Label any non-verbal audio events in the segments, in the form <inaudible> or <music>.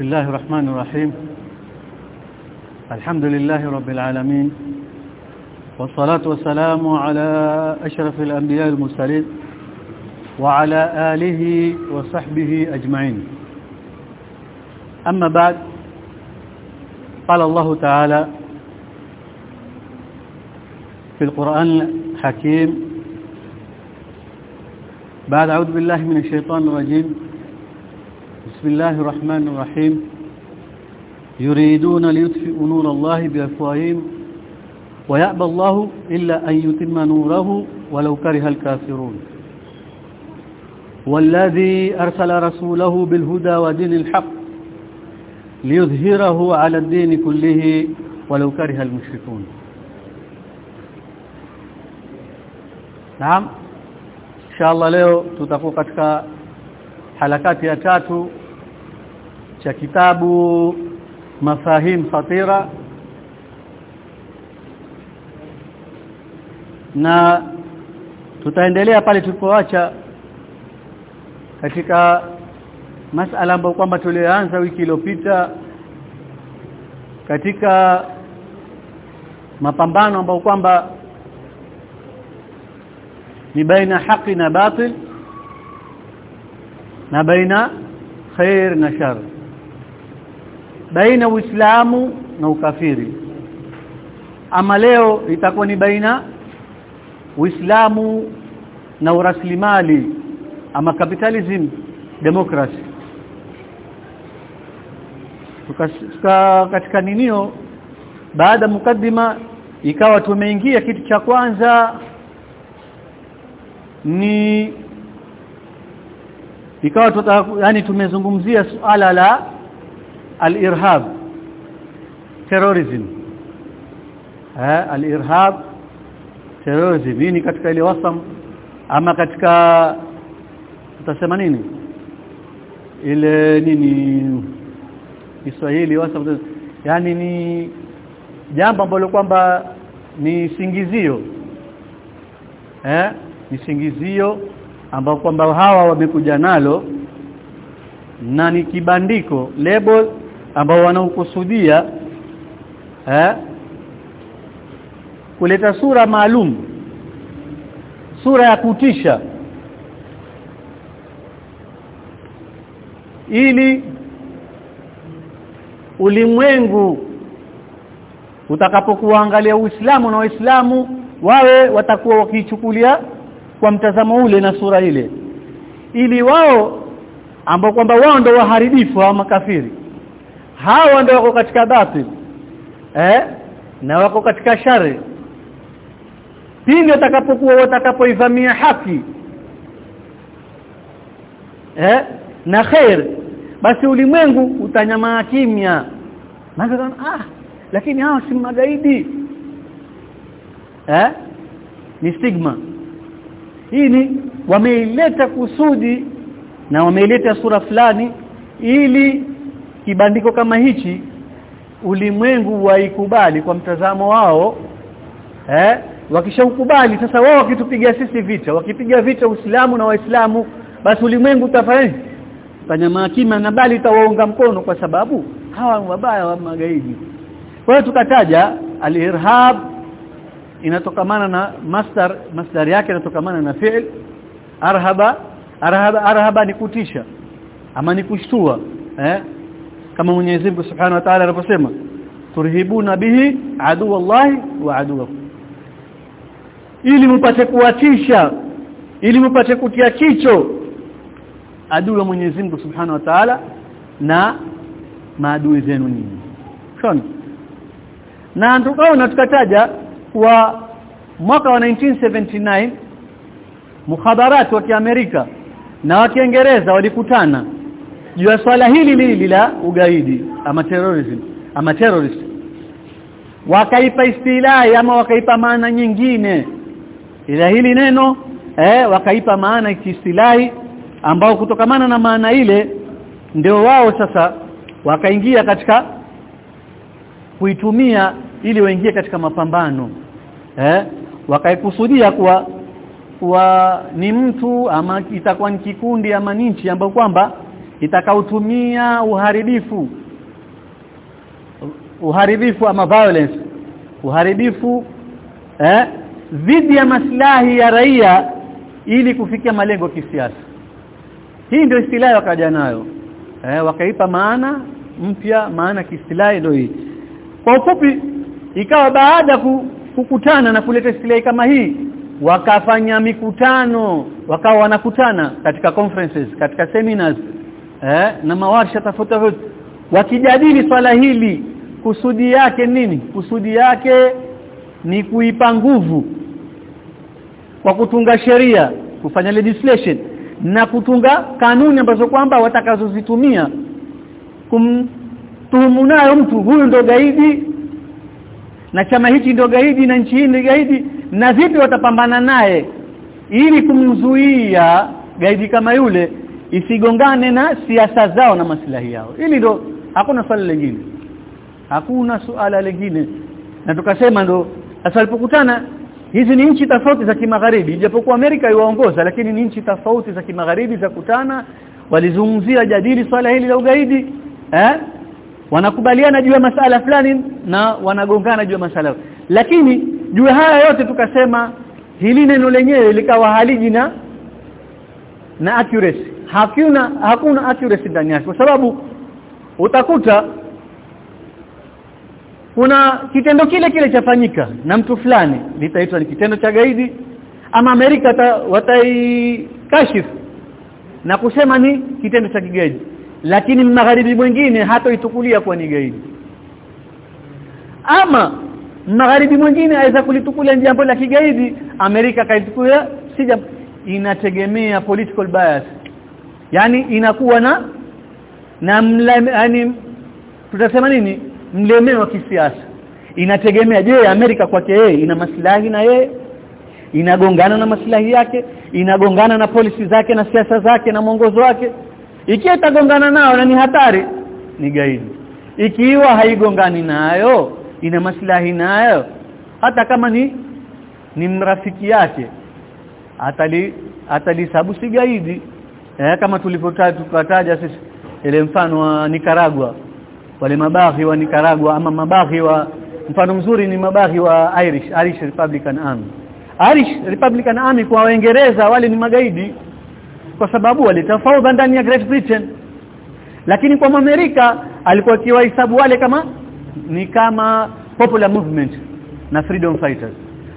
بسم الله الرحمن الرحيم. الحمد لله رب العالمين. والصلاة والسلام على أشرف الأنبياء المرسلين وعلى آله وصحبه أجمعين. أما بعد قال الله تعالى في القرآن الحكيم بعد أعوذ بالله من الشيطان الرجيم. بسم الله الرحمن الرحيم. يريدون ليطفئوا نور الله بأفواههم ويأبى الله إلا أن يتم نوره ولو كره الكافرون. والذي أرسل رسوله بالهدى ودين الحق ليظهره على الدين كله ولو كره المشركون. نعم. إن شاء الله leo tutakuwa katika halakati ya cha kitabu mafahim khatira. Na tutaendelea pale tulipoacha katika masala ambayo kwamba tulianza wiki iliyopita katika mapambano ambayo kwamba ni baina haki na batil na baina khair na shar baina uislamu na ukafiri. Ama leo itakuwa ni baina uislamu na uraslimali ama capitalism democracy. Tukashika katika ninio baada mukaddima ikawa tumeingia kitu cha kwanza ni ikawa tuta, yani tumezungumzia suala la al-irhab terrorism. Eh al-irhab terrorism. Ni katika ile wasam ama katika tutasema nini? Ile nini? Kiswahili wasam. Yani ni jambo ambalo kwamba ni singizio. Eh ni singizio ambao kwamba hawa wamekuja nalo na ni kibandiko label ambao wanaokusudia eh kuleta sura maalum sura ya kutisha ili ulimwengu utakapokuangalia Uislamu na Waislamu wawe watakuwa wakichukulia kwa mtazamo ule na sura ile. Ili wao ambao kwamba wao ndio waharibifu wa makafiri hawa ndio wako katika batil. Eh? Na wako katika shari. Pindi watakapokuwa watakapoivamia haki. Eh? Na khair. Basi ulimwengu utanyamaa kimya. Maana ah lakini hawa si magaidi. Eh? Ni stigma. Hii ni wameileta kusudi na wameileta sura fulani ili kibandiko kama hichi ulimwengu waikubali kwa mtazamo wao eh? Wakishaukubali sasa wao wakitupiga sisi vita wakipiga vita Uislamu na Waislamu basi ulimwengu utafanya fanya kima na bali itawaunga mkono kwa sababu hawa wabaya wa magaidi. Kwa hiyo tukataja al-irhab inatokamana na masdar masdar yake inatokamana na fi'l. Arhaba arhaba arhaba ni kutisha ama ni kushtua eh kama Mwenyezi Mungu Subhanahu wa Ta'ala anaposema turhibuna bihi adu wallahi wa aduwakum. Ili mpate kuwatisha ili mpate kutia kicho adui wa Mwenyezi Mungu Subhanahu wa Ta'ala na maadui zenu nyinyi. Shona na tukaona tukataja kwa mwaka wa 1979 mukhabarat wa Kiamerika na wa Kiingereza walikutana juu ya swala hili lili la ugaidi ama terrorism ama terrorist. Wakaipa istilahi ama wakaipa maana nyingine. Ila hili neno eh wakaipa maana kiistilahi ambao kutokamana na maana ile ndio wao sasa wakaingia katika kuitumia ili waingie katika mapambano. Eh wakaikusudia kuwa kuwa ni mtu ama itakuwa ni kikundi ama nchi ambayo kwamba itakautumia uharibifu. Uharibifu ama violence. Uharibifu eh dhidi ya maslahi ya raia ili kufikia malengo ya kisiasa. Hii ndio istilahi wakaja nayo eh wakaipa maana mpya maana kiistilahi ndio hii. Kwa ufupi ikawa baada kukutana na kuleta istilahi kama hii wakafanya mikutano wakawa wanakutana katika conferences katika seminars eh? Na mawarsha tafuta tofauti wakijadili swala hili kusudi yake nini? Kusudi yake ni kuipa nguvu kwa kutunga sheria kufanya legislation na kutunga kanuni ambazo kwamba watakazozitumia kumtuhumu nayo mtu. Huyu ndo gaidi na chama hichi ndo gaidi na nchi hii ni gaidi na vipi watapambana naye? Ili kumzuia gaidi kama yule isigongane na siasa zao na maslahi yao. Ili ndo hakuna swali lingine. Hakuna suala lingine. Na tukasema ndo sasa alipokutana hizi ni nchi tofauti za kimagharibi japokuwa Amerika iwaongoza lakini ni nchi tofauti za kimagharibi za kutana. Walizungumzia jadili swala hili la ugaidi eh? Wanakubaliana juu ya masala fulani na wanagongana juu ya masala lakini juu haya yote tukasema hili neno lenyewe likawa haliji na na accuracy hakuna hakuna accuracy ndani yake. Kwa sababu utakuta kuna kitendo kile kile chafanyika na mtu fulani litaitwa ni kitendo cha gaidi ama Amerika wataikashifu na kusema ni kitendo cha kigaidi. Lakini magharibi mwingine hatoitukulia kuwa ni gaidi. Ama magharibi mwingine aweza kulitukulia jambo la kigaidi Amerika kaitukulia si jambo inategemea political bias yani inakuwa na na yani tutasema nini? Mlemeo wa kisiasa. Inategemea je Amerika kwake yeye ina maslahi na yeye? Inagongana na maslahi yake? Inagongana na polisi zake na siasa zake na mwongozo wake? Ikiwa itagongana nao na ni hatari ni gaidi. Ikiwa haigongani nayo ina maslahi nayo hata kama ni ni mrafiki yake atali atalisabu si gaidi eh, kama tulivyotaja tukataja sisi ile mfano wa Nicaragua. Wale mabaghi wa Nicaragua ama mabaghi wa mfano mzuri ni mabaghi wa Irish Irish Republican Army. Irish Republican Army kwa Waingereza wale ni magaidi kwa sababu walitafauda ndani ya Great Britain. Lakini kwa Amerika alikuwa kiwahesabu wale kama ni kama popular movement na freedom fighters.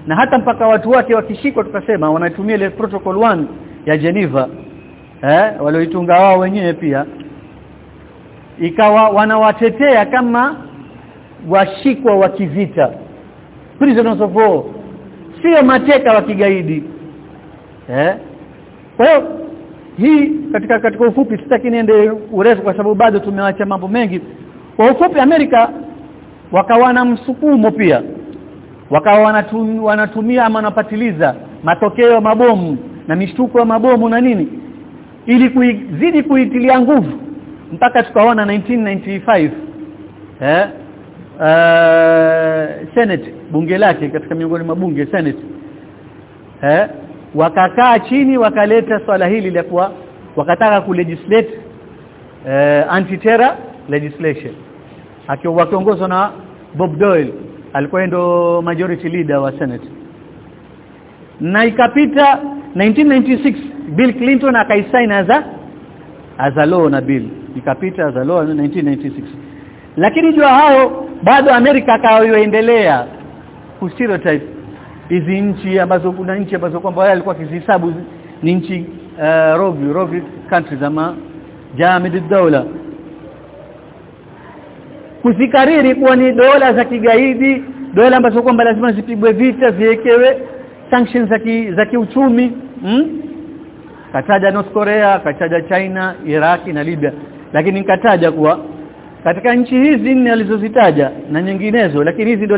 Na hata mpaka watu wake wakishikwa tukasema wanatumia ile protocol 1 ya Geneva eh? Walioitunga wao wenyewe pia. Ikawa wanawatetea kama washikwa wa kivita. Prisoners of war. Sio mateka wa kigaidi. Eh? Kwa hiyo hii katika katika ufupi sitaki niende urefu kwa sababu bado tumewacha mambo mengi. Kwa ufupi Amerika wakawa na msukumo pia. Wakawa wanatumia, wanatumia ama wanapatiliza matokeo ya mabomu na mishtuko ya mabomu na nini ili kuizidi kuitilia nguvu mpaka tukaona 1995 eh uh, Senate bunge lake katika miongoni mwa bunge Senate eh wakakaa chini wakaleta swala hili la kuwa wakataka kulegislate eh, anti-terror legislation. Akiwa wakiongozwa na Bob Doyle alikuwa ndo majority leader wa Senate. Na ikapita 1996 Bill Clinton akaisign as a as a law na bill. Ikapita as a law 1996 lakini jua hao bado Amerika akayoendelea kustereotype hizi nchi ambazo kuna nchi ambazo kwamba wale alikuwa kizihesabu ni nchi uh, rogue rovi countries ama jamid dola kuzikariri kuwa ni dola za kigaidi dola ambazo kwamba lazima zipigwe vita ziwekewe sanctions za ki, za kiuchumi hmm? Kataja North Korea kataja China Iraki na Libya. Lakini nikataja kuwa katika nchi hizi nne alizozitaja na nyinginezo lakini hizi ndio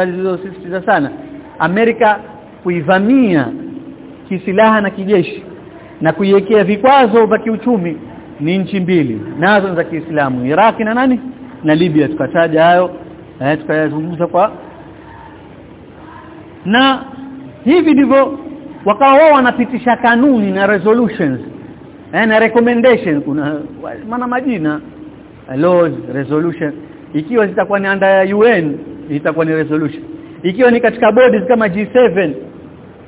alizosisitiza sana Amerika kuivamia kisilaha na kijeshi na kuiwekea vikwazo vya kiuchumi ni nchi mbili. Nazo za Kiislamu Iraki na nani? Na Libya. Tukataja hayo eh tukayazungumza kwa na hivi ndivyo wakawa wao wanapitisha kanuni na resolutions eh, na recommendation kuna maana majina laws resolution. Ikiwa zitakuwa ni under ya UN itakuwa ni resolution. Ikiwa ni katika bodies kama G7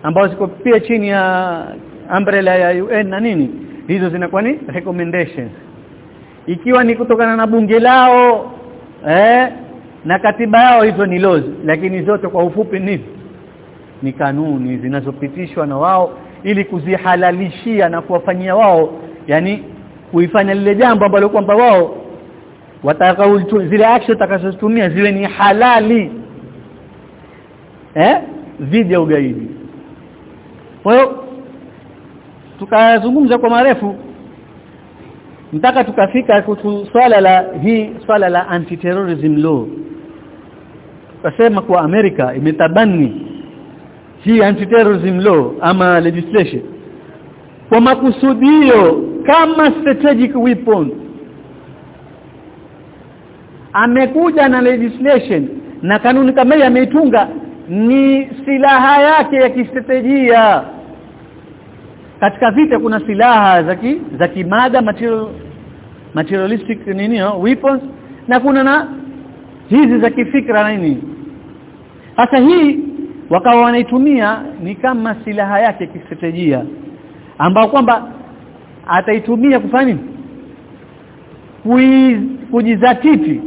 ambazo ziko pia chini ya umbrella ya UN na nini hizo zinakuwa ni recommendations. Ikiwa ni kutokana na bunge lao eh na katiba yao hizo ni laws lakini zote kwa ufupi ni ni kanuni zinazopitishwa na wao ili kuzihalalishia na kuwafanyia wao yani kuifanya lile jambo ambalo kwamba wao watakao zile action takazotumia ziwe ni halali eh dhidi ya ugaidi. Kwa hiyo tukazungumza kwa marefu mpaka tukafika swala la hii swala la anti-terrorism law. Tukasema kwa Amerika imetabani hii anti-terrorism law ama legislation kwa makusudio kama strategic weapon amekuja na legislation na kanuni kama hii ameitunga ni silaha yake ya kistratejia katika vita kuna silaha za za kimada material materialistic nini no? weapons na kuna na hizi za kifikra nini hasa hii wakawa wanaitumia ni kama silaha yake kistratejia ambao kwamba ataitumia kufanya nini? Kujizatiti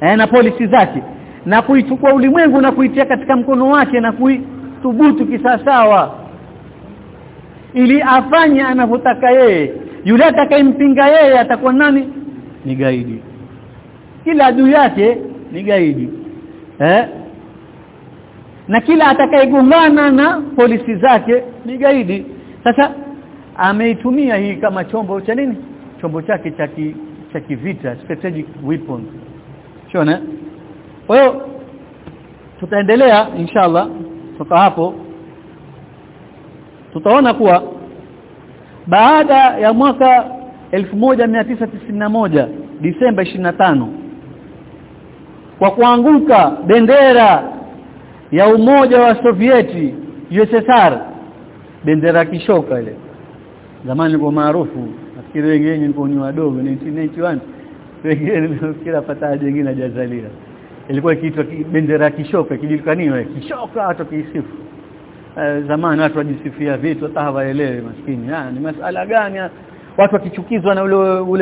eh, na polisi zake na kuichukua ulimwengu na kuitia katika mkono wake na kuithubutu kisasawa ili afanye anavyotaka yeye. Yule atakayempinga yeye atakuwa nani? Ni gaidi. Kila adui yake ni gaidi eh na kila atakayegongana na polisi zake ni gaidi. Sasa ameitumia hii kama chombo cha nini? Chombo chake cha cha kivita strategic weapon. Shona kwa hiyo tutaendelea inshallah kutoka hapo. Tutaona kuwa baada ya mwaka 1991 Disemba 25 kwa kuanguka bendera ya umoja wa Sovieti USSR bendera kishoka ile. Zamani ilikuwa maarufu. Nafikiri wengine nilikuwa ni wadogo 1991 wengine nilifikira jingine wengine hajazalia ilikuwa ikiitwa bendera kishoka kijulikaniwa kishoka watu kiisifu uh, zamani watu wajisifia vitu hata hawaelewi maskini. Ah ni masala gani? Watu wakichukizwa na ule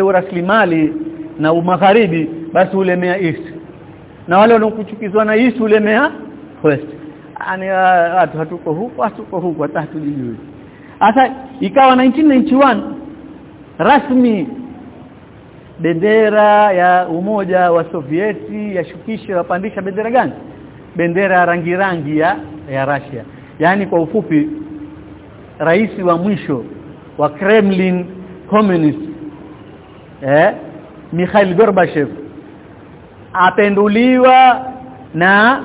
ule rasilimali na umagharibi basi ulemea east. Na wale wanaokuchukizwa na east ulemea west ani watu hatuko huko hatuko huko hata hatujui sasa ikawa 1991 rasmi bendera ya umoja wa Sovieti yashukisha wapandisha bendera gani? Bendera ya rangi rangi ya ya Russia. Yani kwa ufupi rais wa mwisho wa Kremlin communist eh Mikhail Gorbachev apenduliwa na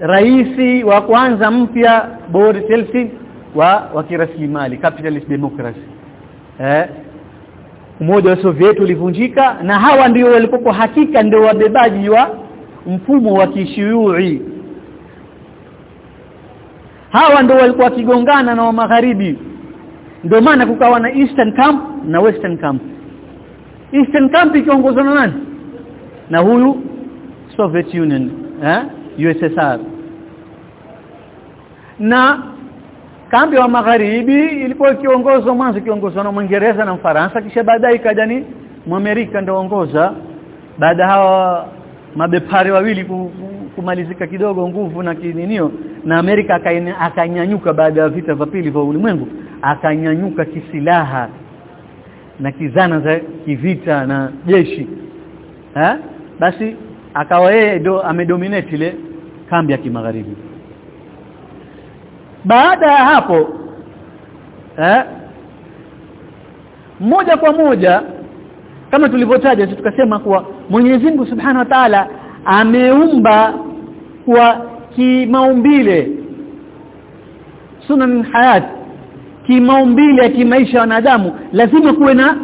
raisi wa kwanza mpya Boris Yeltsin wa wa kiraslimali capitalist democracy. Eh umoja wa Soviet ulivunjika na hawa ndio walipokuwa hakika ndio wabebaji wa mfumo wa kishiuri hawa ndio walikuwa wakigongana na wa magharibi. Ndio maana kukawa na Eastern Camp na Western Camp. Eastern Camp ikiongozwa na nani? Na huyu Soviet Union eh USSR na kambi wa magharibi ilikuwa ikiongozwa mwanzo ikiongozwa na Mwingereza na Mfaransa kisha baadaye ikaja ni Mwamerika ndio ongoza baada hawa mabepari wawili kumalizika kidogo nguvu na kininio na Amerika akanyanyuka baada ya vita vya pili vya ulimwengu akanyanyuka kisilaha na kizana za kivita na jeshi. Ha? basi akawa yeye ndo amedominate ile kambi ya kimagharibi. Baada ya hapo eh moja kwa moja kama tulivyotaja tukasema kuwa Mwenyezi Mungu Subhanahu wa Ta'ala ameumba kwa kimaumbile. Sunan hayat kimaumbile ya kimaisha wanadamu. Lazima kuwe na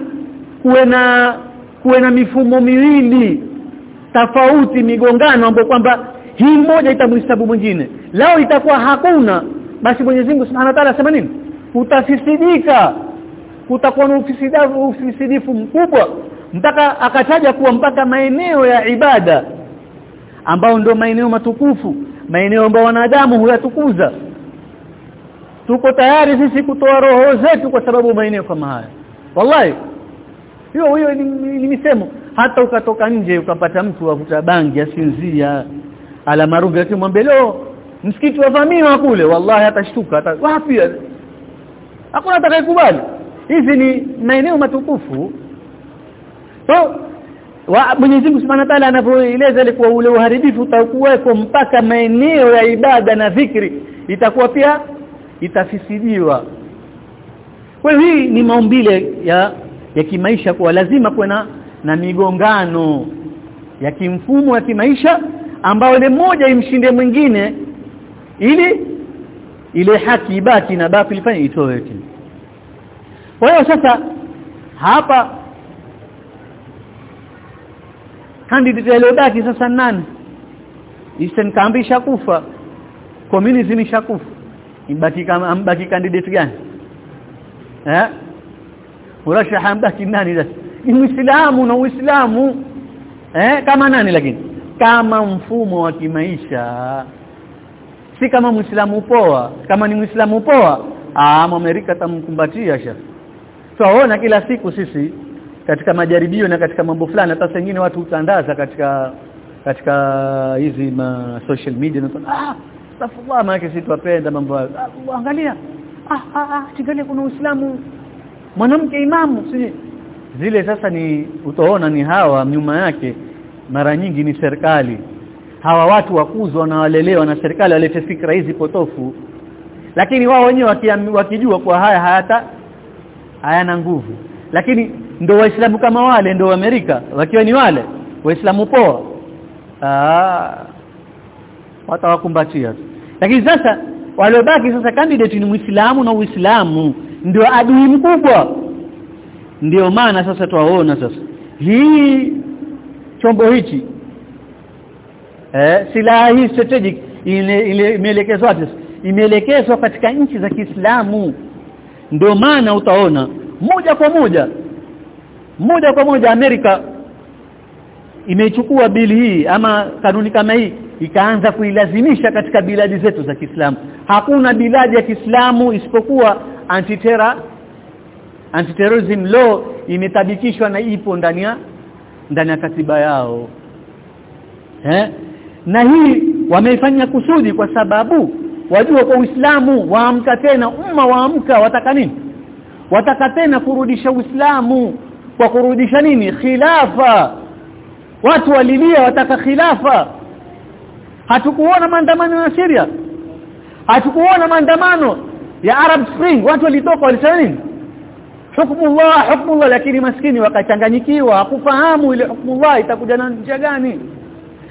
kuwe na kuwe na mifumo miwili tofauti migongano ambapo kwamba hii moja itamhesabu mwingine. Lao itakuwa hakuna basi Mwenyezi Mungu Subhanahu wa Ta'ala asema nini? Utafisidika. Kutakuwa na ufisidifu mkubwa mpaka akataja kuwa mpaka maeneo ya ibada ambao ndio maeneo matukufu maeneo ambayo wanadamu huyatukuza. Tuko tayari sisi kutoa roho zetu kwa sababu maeneo kama haya. Wallahi hiyo hiyo ni, ni, ni misemo hata ukatoka nje ukapata mtu avuta bangi asinzia. Ala marungi akimwambia leo msikiti wavamiwa kule. Wallahi atashtuka hata wapi? Hakuna atakayekubali. Hizi ni maeneo matukufu. So wa Mwenyezi Mungu Subhanahu wa Ta'ala anavyoeleza ile kwa ule uharibifu utakuweko mpaka maeneo ya ibada na dhikri itakuwa pia itafisidiwa. Kwa hii ni maumbile ya ya kimaisha kwa lazima kuwe na na migongano ya kimfumo ya kimaisha ambao ile moja imshinde mwingine ili ile haki ibaki na baki ifanye itoe kwa hiyo sasa hapa candidate aliyobaki sasa nani? Eastern Kambi ishakufa communism ishakufa. Ibaki kama ambaki candidate gani? Eh? Murashaha ambaki nani sasa muislamu na uislamu. Eh kama nani lakini? Kama mfumo wa kimaisha. Si kama muislamu poa. Kama ni muislamu poa ah Amerika tamkumbatia sha tuwaona kila siku sisi katika majaribio na katika mambo fulani hata wengine watu utandaza katika katika hizi ma social media na ah astaghfirullah maana sisi tupenda mambo ah, angalia. Ah ah, ah kuna uislamu. Mwanamke imamu zile sasa ni utaona ni hawa nyuma yake mara nyingi ni serikali. Hawa watu wakuzwa na walelewa na serikali walete fikra hizi potofu. Lakini wao wenyewe wakijua kwa haya hayata hayana nguvu. Lakini ndo waislamu kama wale ndo Amerika wakiwa ni wale waislamu poa. Ah watawakumbatia. Lakini sasa waliobaki sasa candidate ni muislamu na uislamu. Ndio adui mkubwa ndio maana sasa twaona sasa. Hii chombo hichi eh silaha hii strategic ile imeelekezwa wapi imeelekezwa katika nchi za Kiislamu. Ndio maana utaona moja kwa moja moja kwa moja Amerika imechukua bili hii ama kanuni kama hii ikaanza kuilazimisha katika biladi zetu za Kiislamu. Hakuna biladi ya Kiislamu isipokuwa antiterror antiterrorism law imetabikishwa na ipo ndani ya ndani ya katiba yao. Eh? Na hii wameifanya kusudi kwa sababu wajua kwa Uislamu waamka tena umma waamka wataka nini? Wataka tena kurudisha Uislamu. Kwa kurudisha nini? Khilafa. Watu walilia wataka khilafa. Hatukuona maandamano ya Syria. Hatukuona maandamano ya Arab Spring. Watu walitoka walisema nini hukmullah hukmullah lakini maskini wakachanganyikiwa. Hakufahamu ile hukmullah itakuja na njia gani.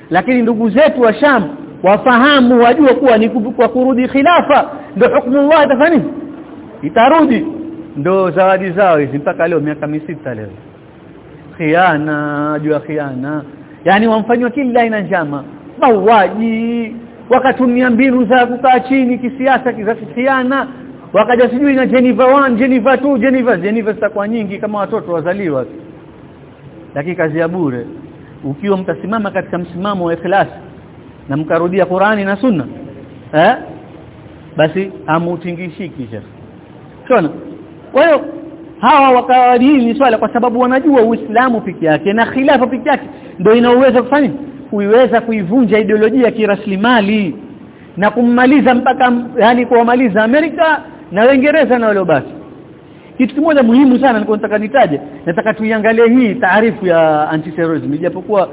Lakini ndugu zetu wa Sham wafahamu wajua kuwa ni kwa kurudi khilafa ndio hukmullah itafanya itarudi. Ndo zawadi zao hizi mpaka leo miaka misita leo. Khiana jua khiana. Yani wamfanywa kila aina njama. Mauaji wakatumia mbinu za kukaa chini kisiasa za kisiana wakaja sijui na Geneva 1 Geneva 2 Geneva Geneva zitakuwa nyingi kama watoto wazaliwa lakini kazi ya bure. Ukiwa mtasimama katika msimamo wa ikhlas na mkarudia Qurani na Sunna eh? Basi amutingishiki sasa shona kwa hiyo hawa wakawadini ni swala kwa sababu wanajua Uislamu piki yake na khilafa piki yake. Ndio inaweza kufanya kuiweza kuivunja ideolojia ya kiraslimali na kummaliza mpaka yani kuwamaliza Amerika na Uingereza na wale basi. Kitu kimoja muhimu sana nilikuwa nataka nitaje nataka tuiangalie hii taarifu ya anti-terrorism. Ijapokuwa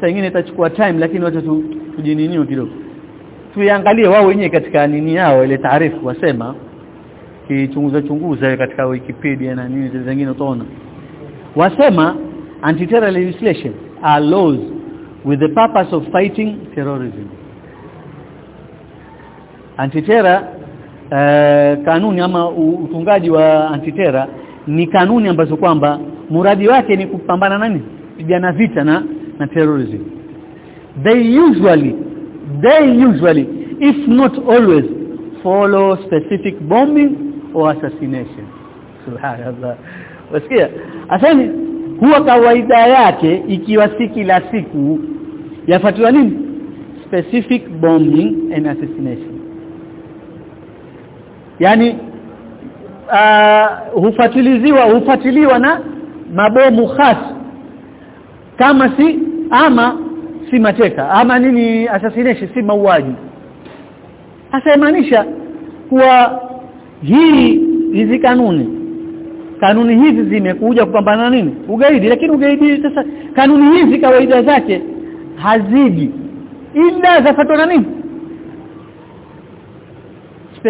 saa nyingine itachukua time lakini wacha tu tujininio kidogo. Tuiangalie wao wenyewe katika nini yao ile taarifu wasema. Kichunguza chunguza katika Wikipedia na nini zile zingine utaona. Wasema anti-terror legislation are laws with the purpose of fighting terrorism. Antiterror uh, kanuni ama utungaji wa antitera ni kanuni ambazo kwamba muradi wake ni kupambana nani kupigana vita na na terrorism. They usually they usually if not always follow specific bombing or assassination. Subhanallah. Wasikia? Asani huwa kawaida yake ikiwa si kila siku yafuatiwa nini? Specific bombing and assassination yani uh, hufatiliziwa hufatiliwa na mabomu khas. Kama si ama si mateka. Ama nini assassination si mauaji. Asemaanisha kuwa hii hizi kanuni. Kanuni hizi zimekuja kupambana na nini? Ugaidi. Lakini ugaidi sasa kanuni hizi kawaida zake hazidi ila zafatwa na nini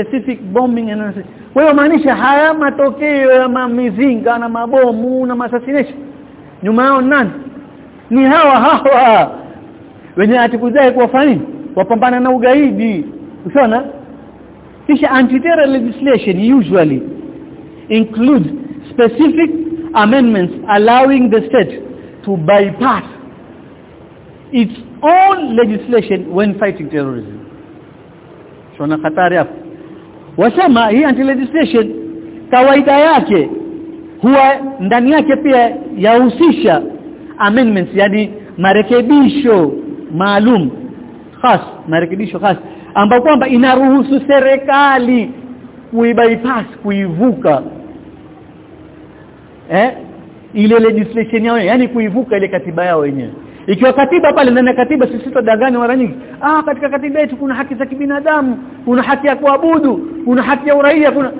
specific bombing and hiyo maanisha haya matokeo ya mamizinga na mabomu na assassination? Nyuma yao nani? Ni hawa hawa. Wenye atikudai kuwafanya wapambana na ugaidi. Usiona kisha anti-terror legislation usually includes specific amendments allowing the state to bypass its own legislation when fighting terrorism. Shona hatari hapo wasema hii anti legislation kawaida yake huwa ndani yake pia yahusisha amendments yani marekebisho maalum khas marekebisho khas ambao kwamba inaruhusu serikali kuibypass kuivuka eh ile legislation yao yani kuivuka ile katiba yao wenyewe ikiwa katiba pale ndani ya katiba sisi tutadanganya mara nyingi. Ah katika katiba yetu kuna haki za kibinadamu kuna haki ya kuabudu kuna haki ya uraia kuna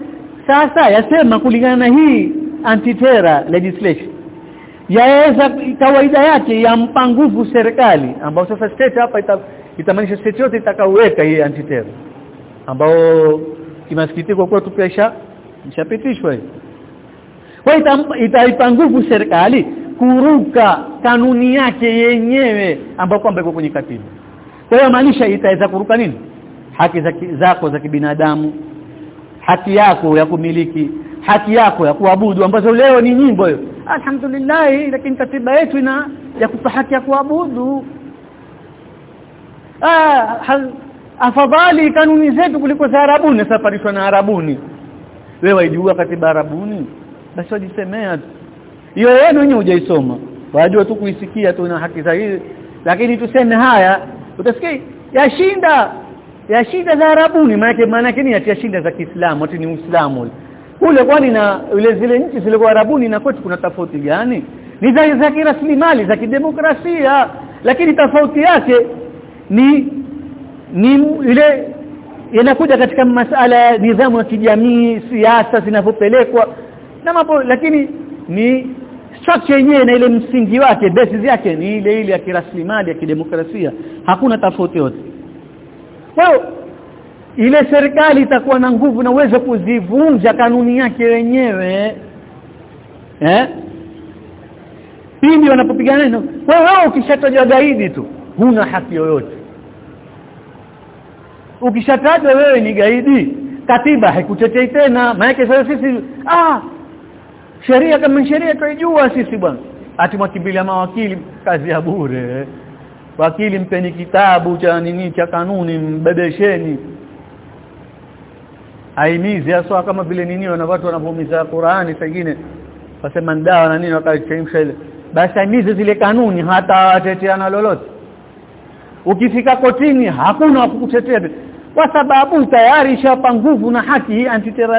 sasa yasema kulingana na hii anti-terror legislation. Yaweza kawaida yake yampa nguvu serikali ambao sasa state hapa ita, itamaanisha state yote itakaoweka hii anti-terror. Ambao kimasikitiko kwetu pia isha ishapitishwa hii. Kwa itaipa nguvu serikali kuruka kanuni yake yenyewe ambayo kwamba iko kwenye katiba. Kwa hiyo maanisha itaweza kuruka nini? Haki zako za kibinadamu haki yako ya kumiliki haki yako ya kuabudu ambazo leo ni nyimbo hiyo. Alhamdulillah lakini katiba yetu ina ya kupa haki ya kuabudu. Ah afadhali kanuni zetu kuliko za arabuni safarishwa na arabuni. Wewe waijua katiba arabuni? Basi wajisemea tu. Hiyo yenu wenyewe hujaisoma. Wajua tu kuisikia tu na haki za hii. Lakini tuseme haya utasikia yashinda yashinda za arabuni maana maana ni yashinda za Kiislamu ati ni Uislamu. Kule kwani na ile zile nchi zile kwa arabuni na kwetu kuna tofauti gani? Ni za za kiraslimali za kidemokrasia. Lakini tofauti yake ni ni ile inakuja katika masala ya nidhamu ya kijamii siasa zinapopelekwa na mambo lakini ni structure yenyewe na ile msingi wake basis yake ni ile ile ya kiraslimali ya kidemokrasia. Hakuna tofauti yote kwa ile serikali itakuwa na nguvu na uwezo kuzivunja kanuni yake wenyewe eh? Pindi wanapopigana neno wewe ukishatajwa gaidi tu huna haki yoyote. Ukishatajwa wewe ni gaidi katiba haikutetei tena maana sasa sisi ah sheria kama sheria tuijua sisi bwana. Ati mwakimbilia mawakili kazi ya bure wakili mpeni kitabu cha nini cha kanuni mbebesheni. Aimizi hasa kama vile nini na watu wanapomiza Qur'ani pengine wasema ndawa na nini wakachemsha ile. Basi aimizi zile kanuni hata wateteana lolote. Ukifika kotini hakuna wakukutetea kwa sababu tayari ishapa nguvu na haki hii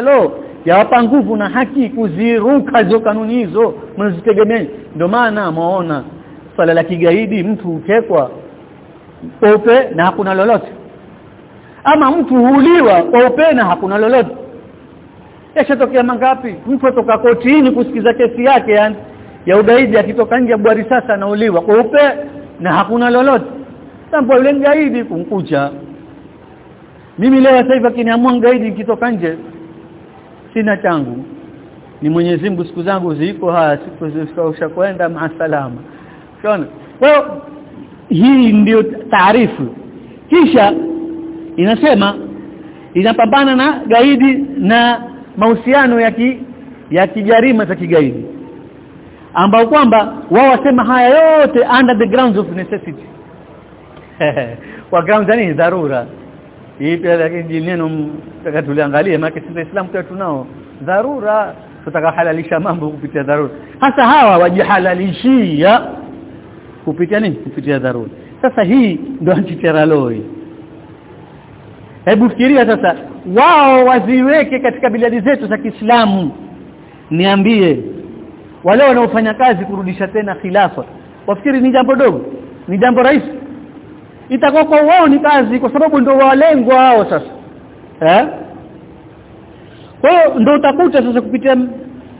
law. Yawapa nguvu na haki kuziruka hizo kanuni hizo mnazitegemea. Ndio maana maona swala la kigaidi mtu ukekwa upe na hakuna lolote. Ama mtu huuliwa upe na hakuna lolote. Yashatokea mangapi? Mtu atoka kotini kusikiza kesi yake yani ya ugaidi akitoka nje bwari sasa anauliwa kwa upe na hakuna lolote. Tambo yule gaidi kumkucha. Mimi leo sasa hivi kiniamua gaidi nikitoka nje sina changu. Ni Mwenyezi Mungu siku zangu ziko haya siku zishakwenda kwenda maasalama unaona? Kwa hii ndio taarifu. Kisha inasema inapambana na gaidi na mahusiano ya ki, ya kijarima za kigaidi ambao kwamba wao wasema haya yote under the grounds of necessity. <laughs> Kwa grounds ni dharura. Hii pia lakini neno taka tuliangalie maana sisi Islam pia tunao. Dharura. Tutaka halalisha mambo kupitia dharura. Hasa hawa wajihalalishia kupitia nini? Kupitia dharura. Sasa hii ndio anchiteraloi hebu fikiria sasa wao waziweke katika biladi zetu za Kiislamu. Niambie wale wanaofanya kazi kurudisha tena khilafa wafikiri ni jambo dogo? Ni jambo rahisi? Itakuwa kwa wao ni kazi kwa sababu ndio walengwa hao sasa. Eh? Kwa hiyo ndio utakuta sasa kupitia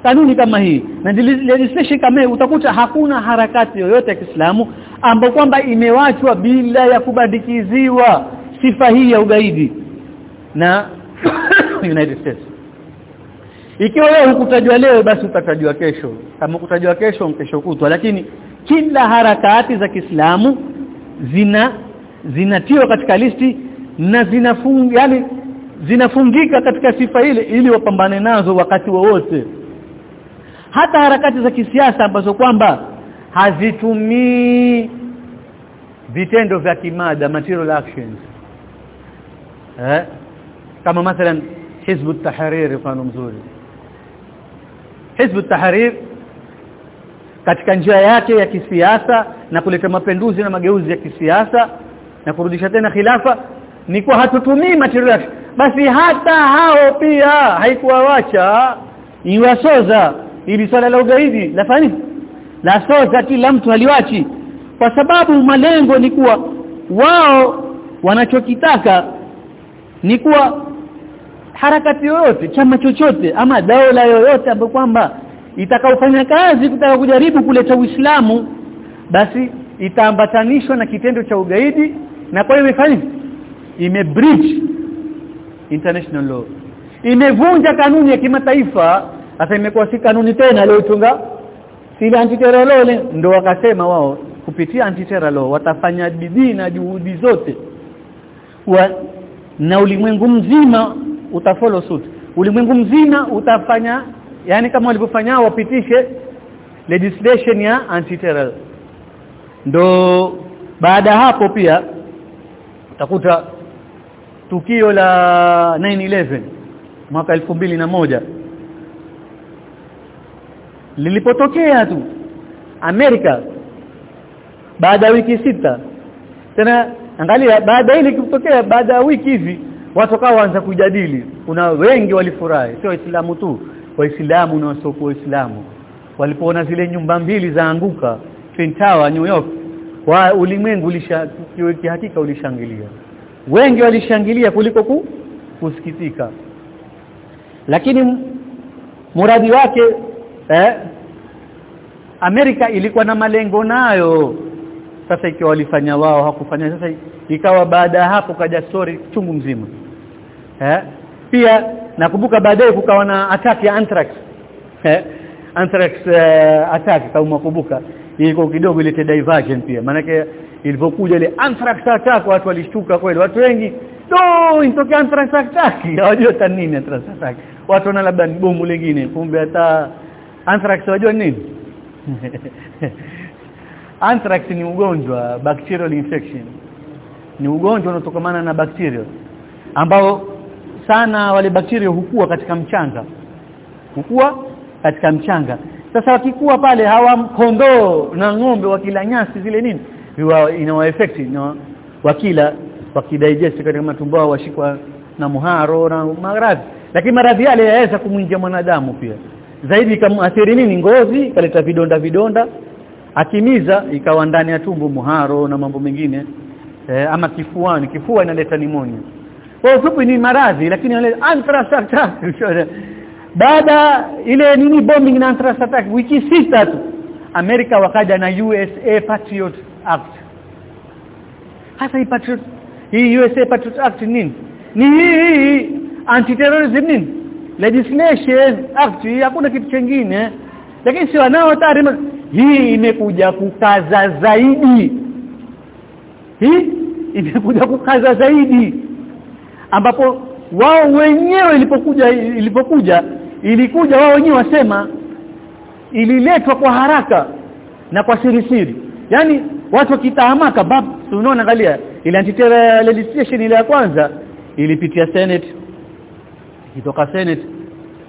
kanuni kama hii. Na legislation kama hii utakuta hakuna harakati yoyote ya Kiislamu ambayo kwamba imewachwa bila ya kubandikiziwa sifa hii ya ugaidi na <coughs> United States. Ikiwa wewe hukutajwa leo basi utatajwa kesho. Kama kutajwa kesho kesho kutwa. Lakini kila harakati za Kiislamu zina zinatiwa katika listi na zinafungi yani zinafungika katika sifa ile ili wapambane nazo wakati wowote hata harakati za kisiasa ambazo kwamba hazitumii vitendo vya kimada material actions. Eh? Kama mathalan hizb at-tahrir mfano mzuri. Hizb at-tahrir katika njia yake ya kisiasa na kuleta mapinduzi na mageuzi ya kisiasa na kurudisha tena khilafa ni kwa hatutumii material basi hata hao pia haikuwawacha iwasoza ili swala la ugaidi lafani la soza kila mtu aliwachi kwa sababu malengo ni kuwa wao wanachokitaka ni kuwa harakati yoyote chama chochote ama daula yoyote ambayo kwamba itakaofanya kazi kutaka kujaribu kuleta Uislamu basi itaambatanishwa na kitendo cha ugaidi. Na kwa hiyo imefanya imebreach international law. Imevunja kanuni ya kimataifa sasa imekuwa si kanuni tena aliyotunga si anti-terror law ndio wakasema wao kupitia anti-terror law watafanya bidii na juhudi zote. Wa na ulimwengu mzima utafollow suit. Ulimwengu mzima utafanya yani kama walivyofanya wapitishe legislation ya anti-terror. Ndo baada hapo pia utakuta tukio la 9/11 mwaka moja lilipotokea tu. Amerika baada ya wiki sita. Tena angalia baada ile kutokea baada ya wiki hivi watu kawa kujadili. Kuna wengi walifurahi sio waislamu tu waislamu na wasiokuwa waislamu. Walipoona zile nyumba mbili zaanguka Twin Tower New York wa ulimwengu ulisha hakika ulishangilia. Wengi walishangilia kuliko ku, kusikitika. Lakini muradi wake eh? Amerika ilikuwa na malengo nayo. Sasa ikiwa walifanya wao hakufanya. Sasa ikawa baada ya hapo kaja story chungu mzima. Eh? Pia nakumbuka baadaye kukawa na attack ya anthrax. Eh? Anthrax uh, attack kama mkumbuka ilikuwa kidogo ile diversion pia. Maana ilipokuja ile anthrax attack watu walishtuka kweli. Watu wengi do intoke anthrax attack. <laughs> Hawajua tani anthrax attack. Watu wana labda bomu lingine kumbe hata anthrax wajua nini? <laughs> Anthrax ni ugonjwa bacterial infection. Ni ugonjwa unaotokamana na bacteria ambao sana wale bakteria hukua katika mchanga. Hukua katika mchanga. Sasa wakikua pale hawa kondoo na ng'ombe wakila nyasi zile nini inawa effect ina wakila wakidigest katika matumbo yao washikwa na muharo na maradhi. Lakini maradhi yale yaweza kumwingia mwanadamu pia zaidi ikamathiri nini? Ngozi kaleta vidonda vidonda. Akimiza ikawa ndani ya tumbo muharo na mambo mengine. E, ama kifuani. Kifua inaleta nimonia. Kwa ufupi ni maradhi lakini wale anthrax <laughs> baada ile nini bombing na anthrax attack wiki sita tu Amerika wakaja na USA Patriot Act. Hasa hii Patriot hii USA Patriot Act nini? Ni hii anti-terrorism nini legislation afti hakuna kitu kingine lakini si wanao taarifa hii imekuja kukaza zaidi. Hii imekuja kukaza zaidi. Ambapo wao wenyewe ilipokuja ilipokuja ilikuja wao wenyewe wasema ililetwa kwa haraka na kwa siri siri yani watu wakitahamaka bab unaona angalia ile anti-terror legislation ile ya kwanza ilipitia senate ikitoka senate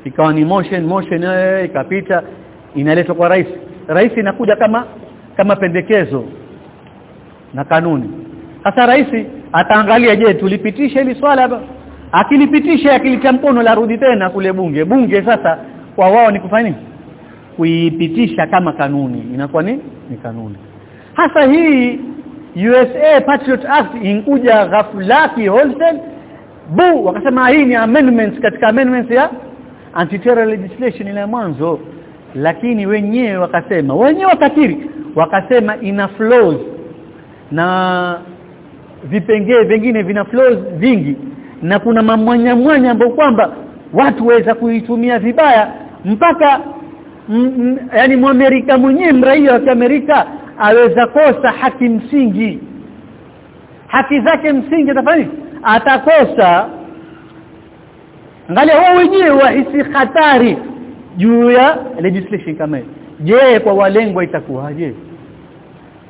ikawa ni motion motion eh, ikapita inaletwa kwa rais. Rais inakuja kama kama pendekezo na kanuni. Sasa rais ataangalia je tulipitisha ili swala akilipitisha akilitia mkono la rudi tena kule bunge. Bunge sasa kwa wao ni kufanya kuipitisha kama kanuni. Inakuwa ni ni kanuni. Hasa hii USA Patriot Act inkuja ghaflaki wholesale bu wakasema hii ni amendments katika amendments ya anti-terror legislation ile mwanzo. Lakini wenyewe wakasema wenyewe wakatiri wakasema ina flaws. Na vipengee vingine vina flaws vingi. Na kuna mamwanya mwanya ambao kwamba watu waweza kuitumia vibaya. Mpaka yani muamerika mwenyewe mraia wa Amerika aweza kosa haki msingi. Haki zake msingi atafanya atakosa. Angalia wao wenyewe wahisi hatari juu ya legislation kama hiyo je kwa walengwa itakuwaje?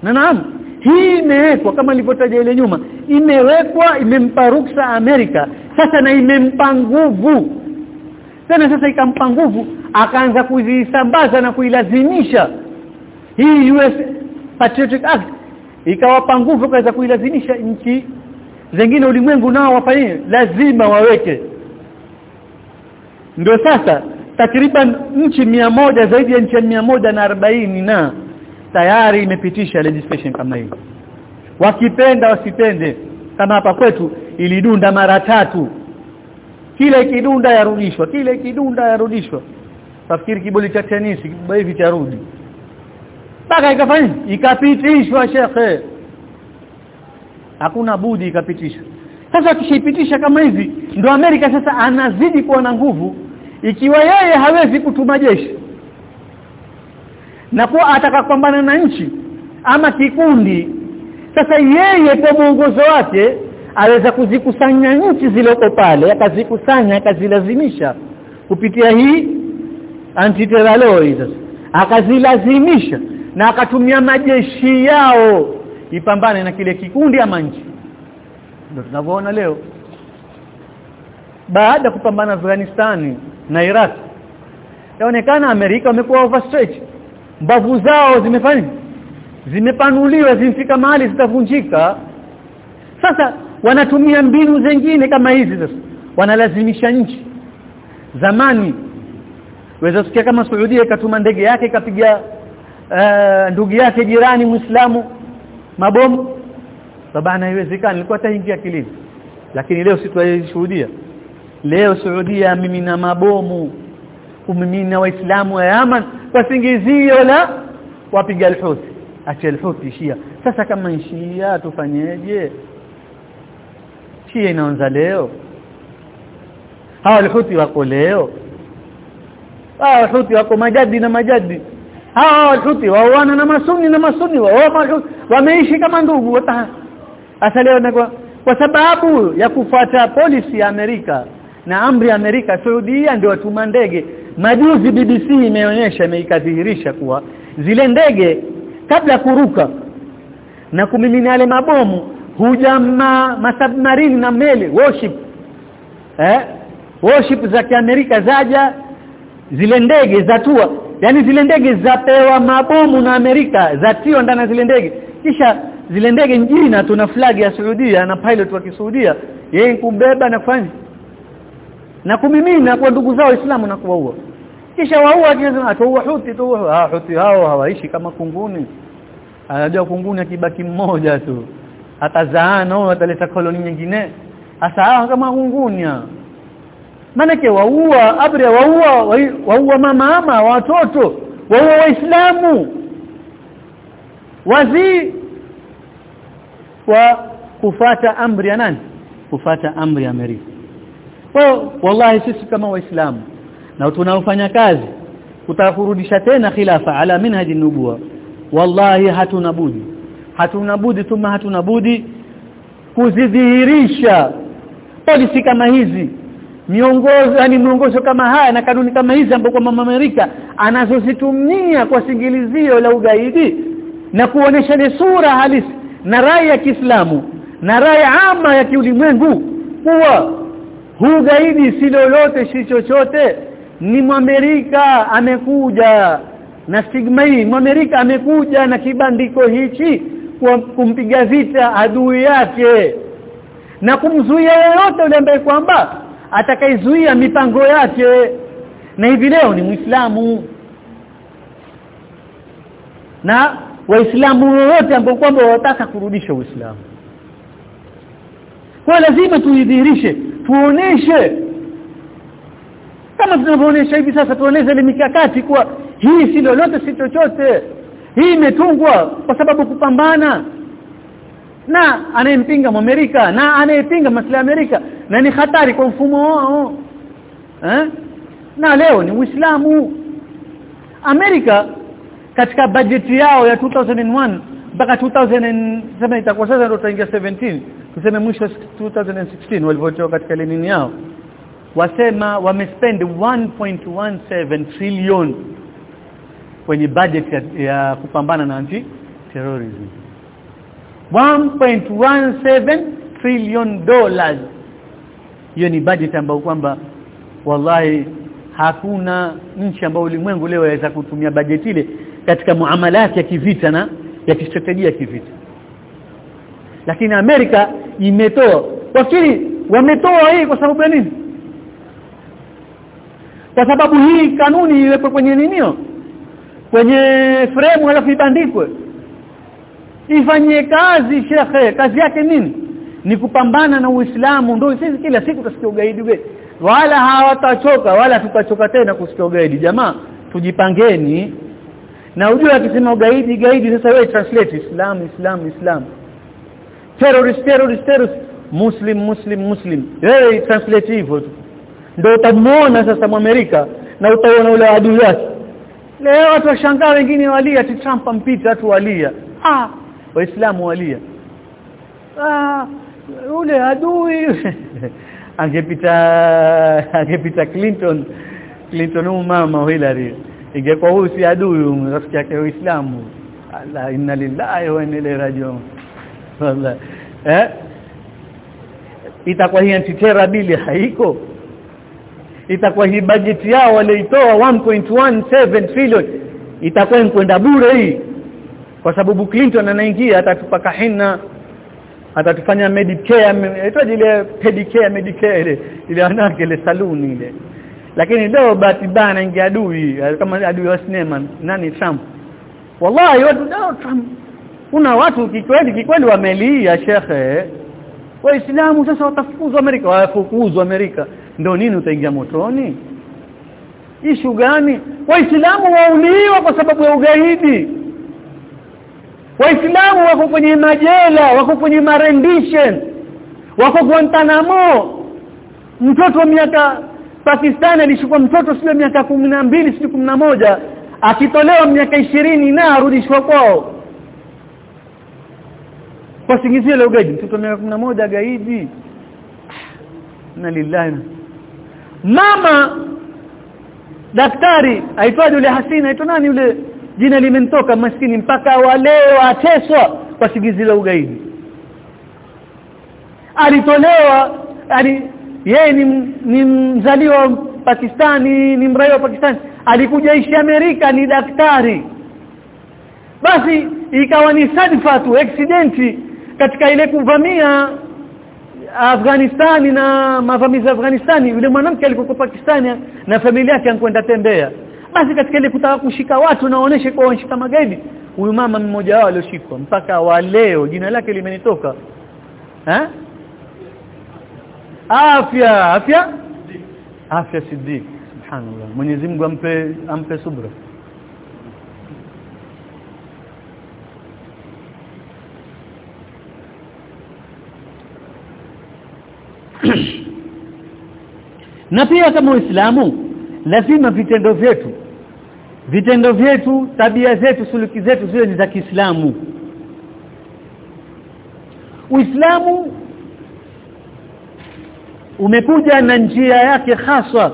Na naam hii imewekwa kama nilivyotaja ile nyuma imewekwa imempa ruksa Amerika sasa na imempa nguvu. Tena sasa ikampa nguvu akaanza kuzisambaza na kuilazimisha. Hii US Patriotic Act ikawapa nguvu kaweza kuilazimisha nchi zingine ulimwengu nao wafanye lazima waweke. Ndio sasa takriban nchi moja zaidi ya nchi moja na arobaini na tayari imepitisha legislation kama hii. Wakipenda wasipende. Kama hapa kwetu ilidunda mara tatu. Kile kidunda yarudishwa kile kidunda yarudishwa. Tafikiri kiboli cha tenisi hivi charudi mpaka ikafanya ikapitishwa shekhe hakuna budi ikapitisha. Sasa kishipitisha kama hivi ndo Amerika sasa anazidi kuwa na nguvu. Ikiwa yeye hawezi kutuma jeshi na kuwa atakapambana na nchi ama kikundi sasa yeye kwa mwongozo wake aweza kuzikusanya nchi zilizoko pale akazikusanya akazilazimisha kupitia hii anti-terror sasa. Akazilazimisha na akatumia majeshi yao ipambane na kile kikundi ama nchi. Ndio tunavyoona leo. Baada ya kupambana Afghanistan na Iraq yaonekana Amerika wamekuwa overstretch mbavu zao zimefanya zimepanuliwa zimfika mahali zitavunjika. Sasa wanatumia mbinu zingine kama hizi sasa. Wanalazimisha nchi. Zamani waweza sikia kama Saudia ikatuma ndege yake ikapiga uh, ndugu yake jirani Muislamu mabomu. Baba haiwezekani ilikuwa taingia kilini lakini leo situashuhudia leo Saudia mimina mabomu. Kumimina waislamu wa Yaman wasingizio la wapiga al-Houthi acha al-Houthi Shia sasa kama Shia tufanyeje? Shia inaanza leo. Hawa al-Houthi wako leo. Hawa al-Houthi wako majadi na majadi hawa al-Houthi waoana na masuni na masuni wao wameishi kama ndugu hasa leo kwa, kwa sababu ya kufuata polisi ya Amerika na amri ya Amerika Saudia ndio watuma ndege. Majuzi BBC imeonyesha imeikadhihirisha kuwa zile ndege kabla ya kuruka na kumimina yale mabomu huja ma, masubmarine na meli warship. Eh? Warship za kiamerika zaja zile ndege zatua yani zile ndege zapewa mabomu na Amerika zatio ndani zile ndege. Kisha zile ndege njina tuna flag ya Saudia na pilot wa Kisaudia. Yeye kumbeba na kufanya. Na kumimina kwa ndugu zao Waislamu na kuwaua. Kisha waua akisema ataua huti tu ah huti hao hawaishi kama kunguni. Anajua kunguni akibaki mmoja tu. Atazaana au ataleta koloni nyingine. Hasa kama kunguni manake waua abria waua waua mama ama watoto waua waislamu. Wazi wa kufata amri ya nani? Kufata amri ya amri kwa wallahi sisi kama waislamu na tunaofanya kazi kutakurudisha tena khilafa ala minhaji nubuwa. Wallahi hatuna budi. Hatuna budi tuma hatuna budi kuzidhihirisha. Polisi kama hizi miongozo yani miongozo kama haya na kanuni kama hizi ambapo kwa mama Amerika anazozitumia kwa singilizio la ugaidi na kuonesha ni sura halisi na rai ya Kiislamu na rai ama ya kiulimwengu kuwa huu gaidi si lolote si chochote. Ni mwamerika amekuja na stigma hii. Mwamerika amekuja na kibandiko hichi kwa kumpiga vita adui yake na kumzuia yeyote yule ambaye kwamba atakaizuia mipango yake. Na hivi leo ni muislamu. Na waislamu wote ambao kwamba wataka kurudisha uislamu. Kwa lazima tuidhihirishe tuoneshe. Kama tunaoonesha hivi sasa tuoneshe ile mikakati kuwa hii si lolote si chochote. Hii imetungwa kwa sababu kupambana. Na anayempinga Amerika na anayepinga maslahi ya Amerika na ni hatari kwa mfumo wao. Eh? Na leo ni Uislamu. Amerika katika bajeti yao ya 2001 mpaka 2007 itakuwa sasa ndio tutaingia 17 tuseme mwisho 2016 walivyotoa katika lenini yao. Wasema wamespend 1.17 trillion kwenye budget ya, ya kupambana na anti terrorism 1.17 trillion dollars hiyo ni budget ambayo kwamba wallahi hakuna nchi ambayo ulimwengu leo yaweza kutumia budget ile katika muamala ya kivita na ya kistratejia kivita. Lakini Amerika imetoa. Wakili wametoa hii kwa sababu ya nini? Kwa sababu hii kanuni iwekwe kwenye ninio kwenye frame alafu ibandikwe. Ifanye kazi shekhe kazi yake nini ni kupambana na Uislamu ndio sisi kila siku tusikia ugaidi ugaidi. Wala hawatachoka wala tutachoka tena kusikia ugaidi. Jamaa tujipangeni. Na ujue akisema ugaidi gaidi sasa wewe translate Islam Islam Islam. Terrorist terrorist terrorist. Muslim muslim muslim. Wewe translate hivyo tu. Ndio utamuona sasa Amerika na utaona ule adui wake. Leo watu washangaa wengine walia ati Trump ampita watu walia. Ah waislamu walia. Ah ule adui. <laughs> Angepita angepita Clinton Clinton mama Hillary. Ingekuwa huyu si adui rafiki yake Uislamu. La inna lillahi wa inna ilaihi rajiun. Wallahi eh? Itakuwa hii antitera bili haiko. Itakuwa hii budget yao walioitoa 1.17 trillion. Itakuwa kwenda bure hii. Kwa sababu Clinton anaingia atatupaka kahina atatufanya medicare aitwaje ile pedicare medicare ile ile wanawake ile saluni ile. Lakini leo bahati mbaya anaingia adui kama adui wa sinema nani Trump. Wallahi watu leo Trump. Kuna watu kikweli kikweli wamelia shekhe. Waislamu sasa watafukuzwa Amerika wafukuzwa Amerika. Ndio nini utaingia motoni? Ishu gani? Waislamu wauliwa kwa sababu ya ugaidi waislamu wako kwenye majela wako kwenye marendishen wako Guantanamo mtoto wa miaka Pakistan alishukua mtoto sio miaka mbili sio moja. Akitolewa miaka ishirini na arudishwa kwao. Kwa singizio la ugaidi mtoto miaka moja gaidi na lillahi. Mama daktari aitwaje yule hasina? Aitwa nani yule jina limemtoka maskini mpaka wale wateswa kwa sigizi la ugaidi. Alitolewa ali yeye ni, ni mzaliwa wa Pakistani ni mraia wa Pakistani. Alikuja ishi Amerika ni daktari. Basi ikawa ni sadfa tu accidenti katika ile kuvamia Afghanistani na mavamizi Afghanistani. Yule mwanamke alikuwa Pakistani na familia yake ankwenda tembea basi katika ile kutaka kushika watu naoneshe kwa wanashika magaidi huyu mama mmoja wao alioshikwa mpaka wa leo jina lake limenitoka. Eh afya afya? Afya siddiq subhanallah. Mwenyezi Mungu ampe ampe subra. <clears throat> Na pia kama Uislamu lazima vitendo vyetu vitendo vyetu tabia zetu suluki zetu zile ni za Kiislamu. Uislamu umekuja na njia yake haswa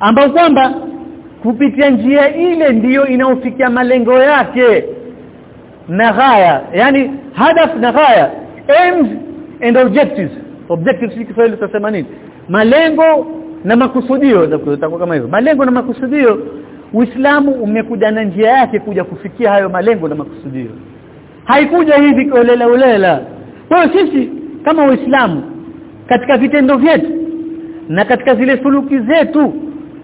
ambayo kwamba kupitia njia ile ndiyo inaofikia malengo yake. Na ghaya yani hadaf na ghaya aims and objectives. Objectives ni Kiswahili tutasema nini? Malengo na makusudio itakuwa kama hivyo. Malengo na makusudio Uislamu umekuja na njia yake kuja kufikia hayo malengo na makusudio. Haikuja hivi kolela ulela kwa hiyo sisi kama Uislamu katika vitendo vyetu na katika zile suluki zetu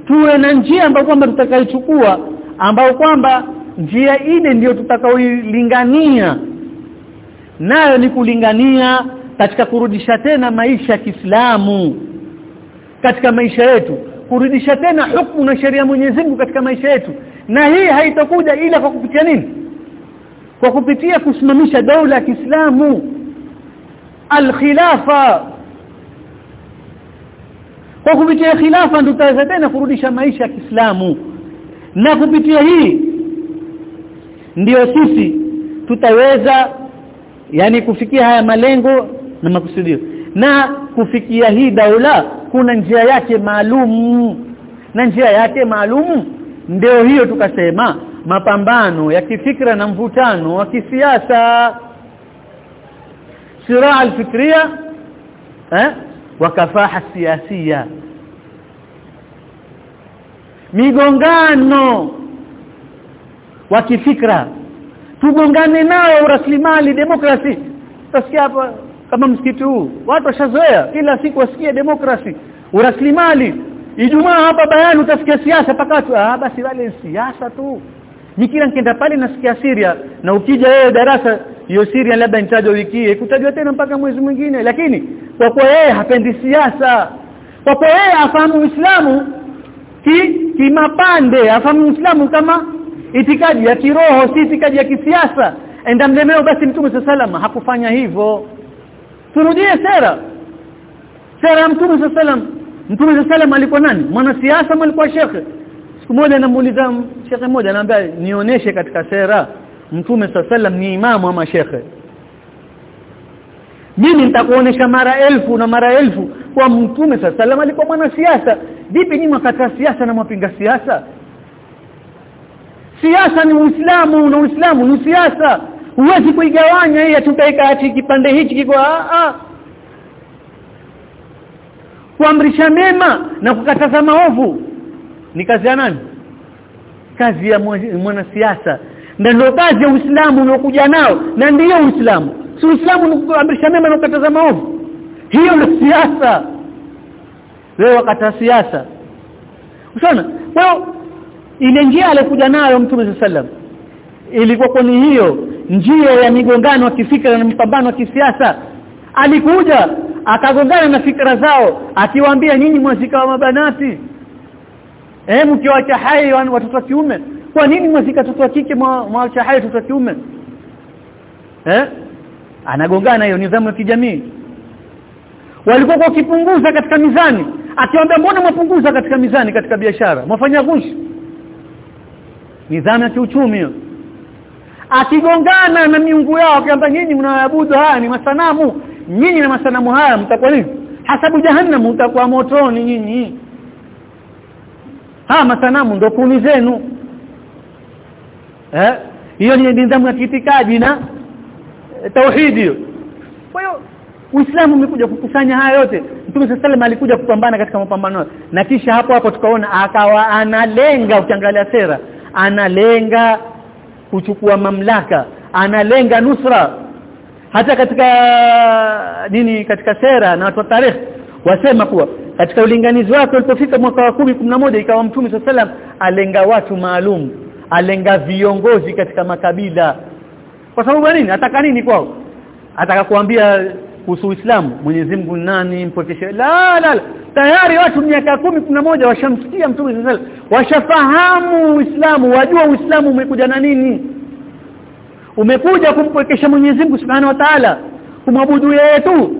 tuwe na njia ambayo kwamba tutakayochukua ambayo kwamba njia ile ndiyo tutakaoilingania. Nayo ni kulingania katika kurudisha tena maisha ya Kiislamu katika maisha yetu kurudisha tena hukumu na sheria Mwenyezi Mungu katika maisha yetu. Na hii haitakuja ila kwa kupitia nini? Kwa kupitia kusimamisha dola ya Kiislamu. Al-khilafa. Kwa kupitia khilafa ndio tutaweza tena kurudisha maisha ya Kiislamu. Na kupitia hii ndiyo sisi tutaweza yani kufikia haya malengo na makusudio. Na kufikia hii daula kuna njia yake maalum. Na njia yake maalum ndio hiyo tukasema mapambano ya kifikra na mvutano wa kisiasa. Siraa alfikria eh wa kafaha siasia migongano wa kifikra tugongane nao rasilimali demokrasi. Tasikia hapa kama msikiti huu watu washazoea kila siku wasikie demokrasi uraslimali. Ijumaa hapa bayani utasikia siasa pakatu ah basi wale siasa tu. Nikila nikienda pale nasikia siria na ukija wewe darasa hiyo siria labda nitajwa wiki kutajwa tena mpaka mwezi mwingine. Lakini kwa kuwa yeye hapendi siasa kwa kuwa yeye afahamu Uislamu ki kimapande afahamu Uislamu kama itikadi ya kiroho si itikadi ya kisiasa. Enda mlemeo basi mtume salama hakufanya hivyo turudie sera. Sera mtume sallam mtume sallam alikuwa nani? Mwanasiasa alikuwa shekhe? Siku moja namuuliza shekhe mmoja anambia nionyeshe katika sera mtume sallam ni imamu ama shekhe? Mimi nitakuonesha mara elfu na mara elfu kwa mtume sallam alikuwa mwanasiasa. Vipi nyinyi mkata siasa na mapinga siasa? Siasa ni uislamu na uislamu ni siasa huwezi kuigawanya hii tutaika ati kipande hichi kiko a a kuamrisha mema na kukataza maovu. Ni kazi ya nani? Kazi ya mwanasiasa. Na ndio kazi ya Uislamu uliokuja nao na ndiyo Uislamu. Si Uislamu ni kuamrisha mema na kukataza maovu? Hiyo ndio siasa. Wewe wakata siasa. Usiona kwa ile njia aliyokuja nayo Mtume sallam ilikuwa ni hiyo njia ya migongano ya kifikra na mpambano wa kisiasa. Alikuja akagongana na fikra zao akiwaambia nyinyi mwasika wa mabanati. Eh mkiwacha hai watoto wa kiume. Kwa nini mwazika watoto wa kike mwaacha hai watoto wa kiume? Eh anagongana hiyo nidhamu ya kijamii. Walikuwa wakipunguza katika mizani. Akiwaambia mbona mwapunguza katika mizani katika biashara? Mwafanya gushi nidhamu ya kiuchumi akigongana na miungu yao akiamba nyinyi mnaabudu haya ni masanamu. Nyinyi na masanamu haya mtakuwa nini? Hasabu jahannam mtakuwa motoni nyinyi. Ha masanamu ndo kuni zenu. Eh? Hiyo ni nidhamu ya kitikaji na e, tauhidi hiyo. Kwa hiyo Uislamu umekuja kukusanya haya yote. Mtume sallallahu alikuja kupambana katika mapambano na kisha hapo hapo tukaona akawa analenga ukiangalia sera analenga kuchukua mamlaka analenga nusra. Hata katika nini katika sera na watu wa tarehe wasema kuwa katika ulinganizi wake ulipofika mwaka wa 10 ikawa mtume sallam alenga watu maalum alenga viongozi katika makabila. Kwa sababu nini? Ataka nini kwao? Ataka kuambia kuhusu Uislamu Mwenyezi Mungu nani mpokeshe la la, la. tayari watu miaka 10 washamsikia mtume sallallahu washafahamu Uislamu wajua Uislamu umekuja na nini. Umekuja kumpokesha Mwenyezi Mungu Subhanahu wa Ta'ala kumwabudu yeye tu.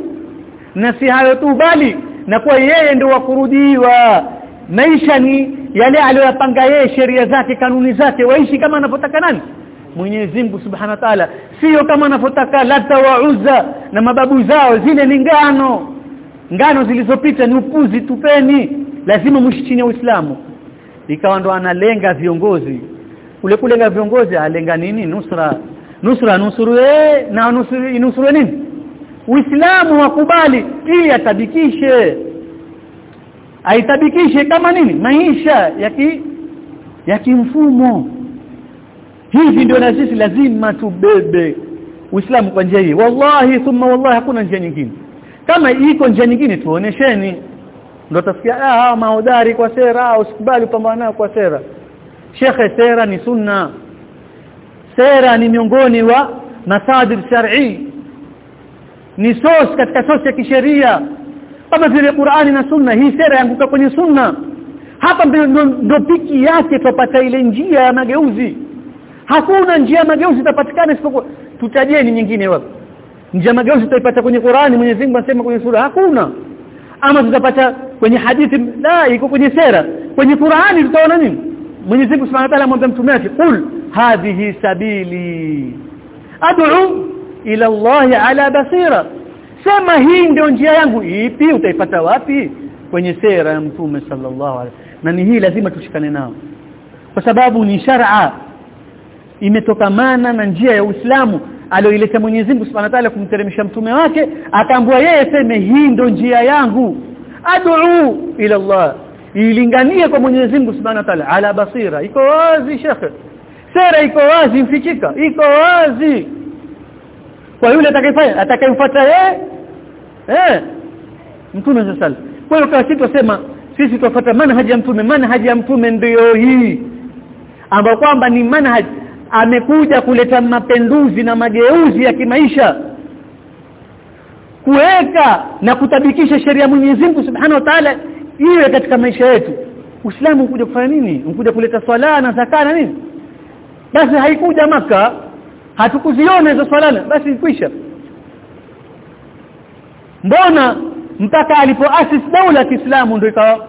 Na si hayo tu bali na kuwa yeye ndio wakurudiwa maisha ni yale aliyopanga yeye sheria zake kanuni zake waishi kama anavyotaka nani Mwenyezi Mungu Subhanahu wa Ta'ala. Sio kama anavyotaka Lata wa Uzza na mababu zao zile ni ngano. Ngano zilizopita ni upuzi tupeni. Lazima mwishi chini Uislamu. Ikawa ndo analenga viongozi. Kule kulenga viongozi alenga nini? Nusra. Nusra nusuru e, na nusuru inusuru nini? Uislamu wakubali ili atabikishe. Aitabikishe kama nini? Maisha ya ki ya kimfumo hivi ndio na sisi lazima tubebe Uislamu kwa njia hii. Wallahi thumma wallahi hakuna njia nyingine. Kama iko njia nyingine tuonesheni. Ndio tafikia ah maudhari kwa sera usikubali kupambana kwa sera. Shekhe sera ni sunna. Sera ni miongoni wa masadir shar'i. Ni source katika source ya kisheria. Kama vile Qur'ani na Sunna hii sera yanguka kwenye Sunna. Hapa ndio piki yake tupata ile njia ya mageuzi hakuna njia mageuzi itapatikana isipokuwa tutajeni nyingine wapi? Njia mageuzi tutaipata kwenye Qur'ani Mwenyezi Mungu anasema kwenye sura hakuna. Ama tutapata kwenye hadithi la iko kwenye sera. Kwenye Qur'ani tutaona nini? Mwenyezi Mungu Subhanahu wa Ta'ala amwambia mtume wake qul hadhihi sabili. Ad'u ila Allah ala basira. Sema hii ndio njia yangu. Ipi? Utaipata wapi? Kwenye sera ya mtume sallallahu alaihi na ni hii lazima tushikane nao. Kwa sababu ni shar'a imetokamana na njia ya Uislamu alioileta Mwenyezi Mungu Subhanahu wa Ta'ala kumteremsha mtume wake akaambua yeye seme hii ndo njia yangu ad'u ila Allah. Ilinganie kwa Mwenyezi Mungu Subhanahu wa Ta'ala ala basira. Iko wazi shekhe. Sera iko wazi mfikika. Iko wazi. Kwa yule atakayefanya atakayemfuata yeye eh mtume sasa kwa hiyo kwa sisi tusema sisi tufuata manhaji ya mtume manhaji ya mtume ndiyo hii ambapo kwamba ni manhaj amekuja kuleta mapenduzi na mageuzi ya kimaisha. Kuweka na kutabikisha sheria ya Mwenyezi Mungu Subhanahu wa Ta'ala iwe katika maisha yetu. Uislamu ukuja kufanya nini? Ukuja kuleta swala na zaka na nini? Basi haikuja maka hatukuziona hizo swala basi kwisha mbona mpaka alipoasis daula ya Kiislamu ndio ikawa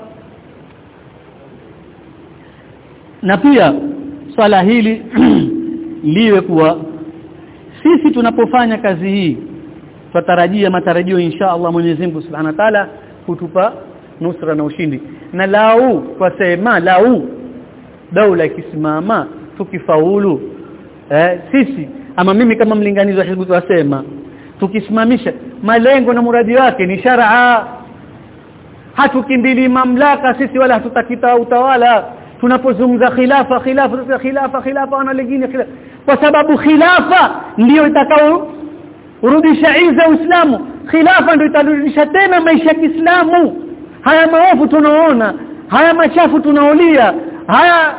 na pia swala hili <clears throat> liwe kuwa sisi tunapofanya kazi hii tutarajia matarajio insha Allah Mwenyezi Mungu Subhanahu wa Ta'ala kutupa nusra na ushindi. Na lau twasema lau daula ikisimama tukifaulu eh, sisi ama mimi kama mlinganizi wa hizbu twasema tukisimamisha malengo na muradi wake ni shar'a hatukimbili mamlaka sisi wala hatutakita utawala tunapozungumza khilafa khilafa khilafa khilafa khilafa na lingine khilafa. Kwa sababu khilafa ndio itakao urudisha iza Uislamu. Khilafa ndio itarudisha tena maisha ya Kiislamu. Haya maovu tunaona haya machafu tunaolia haya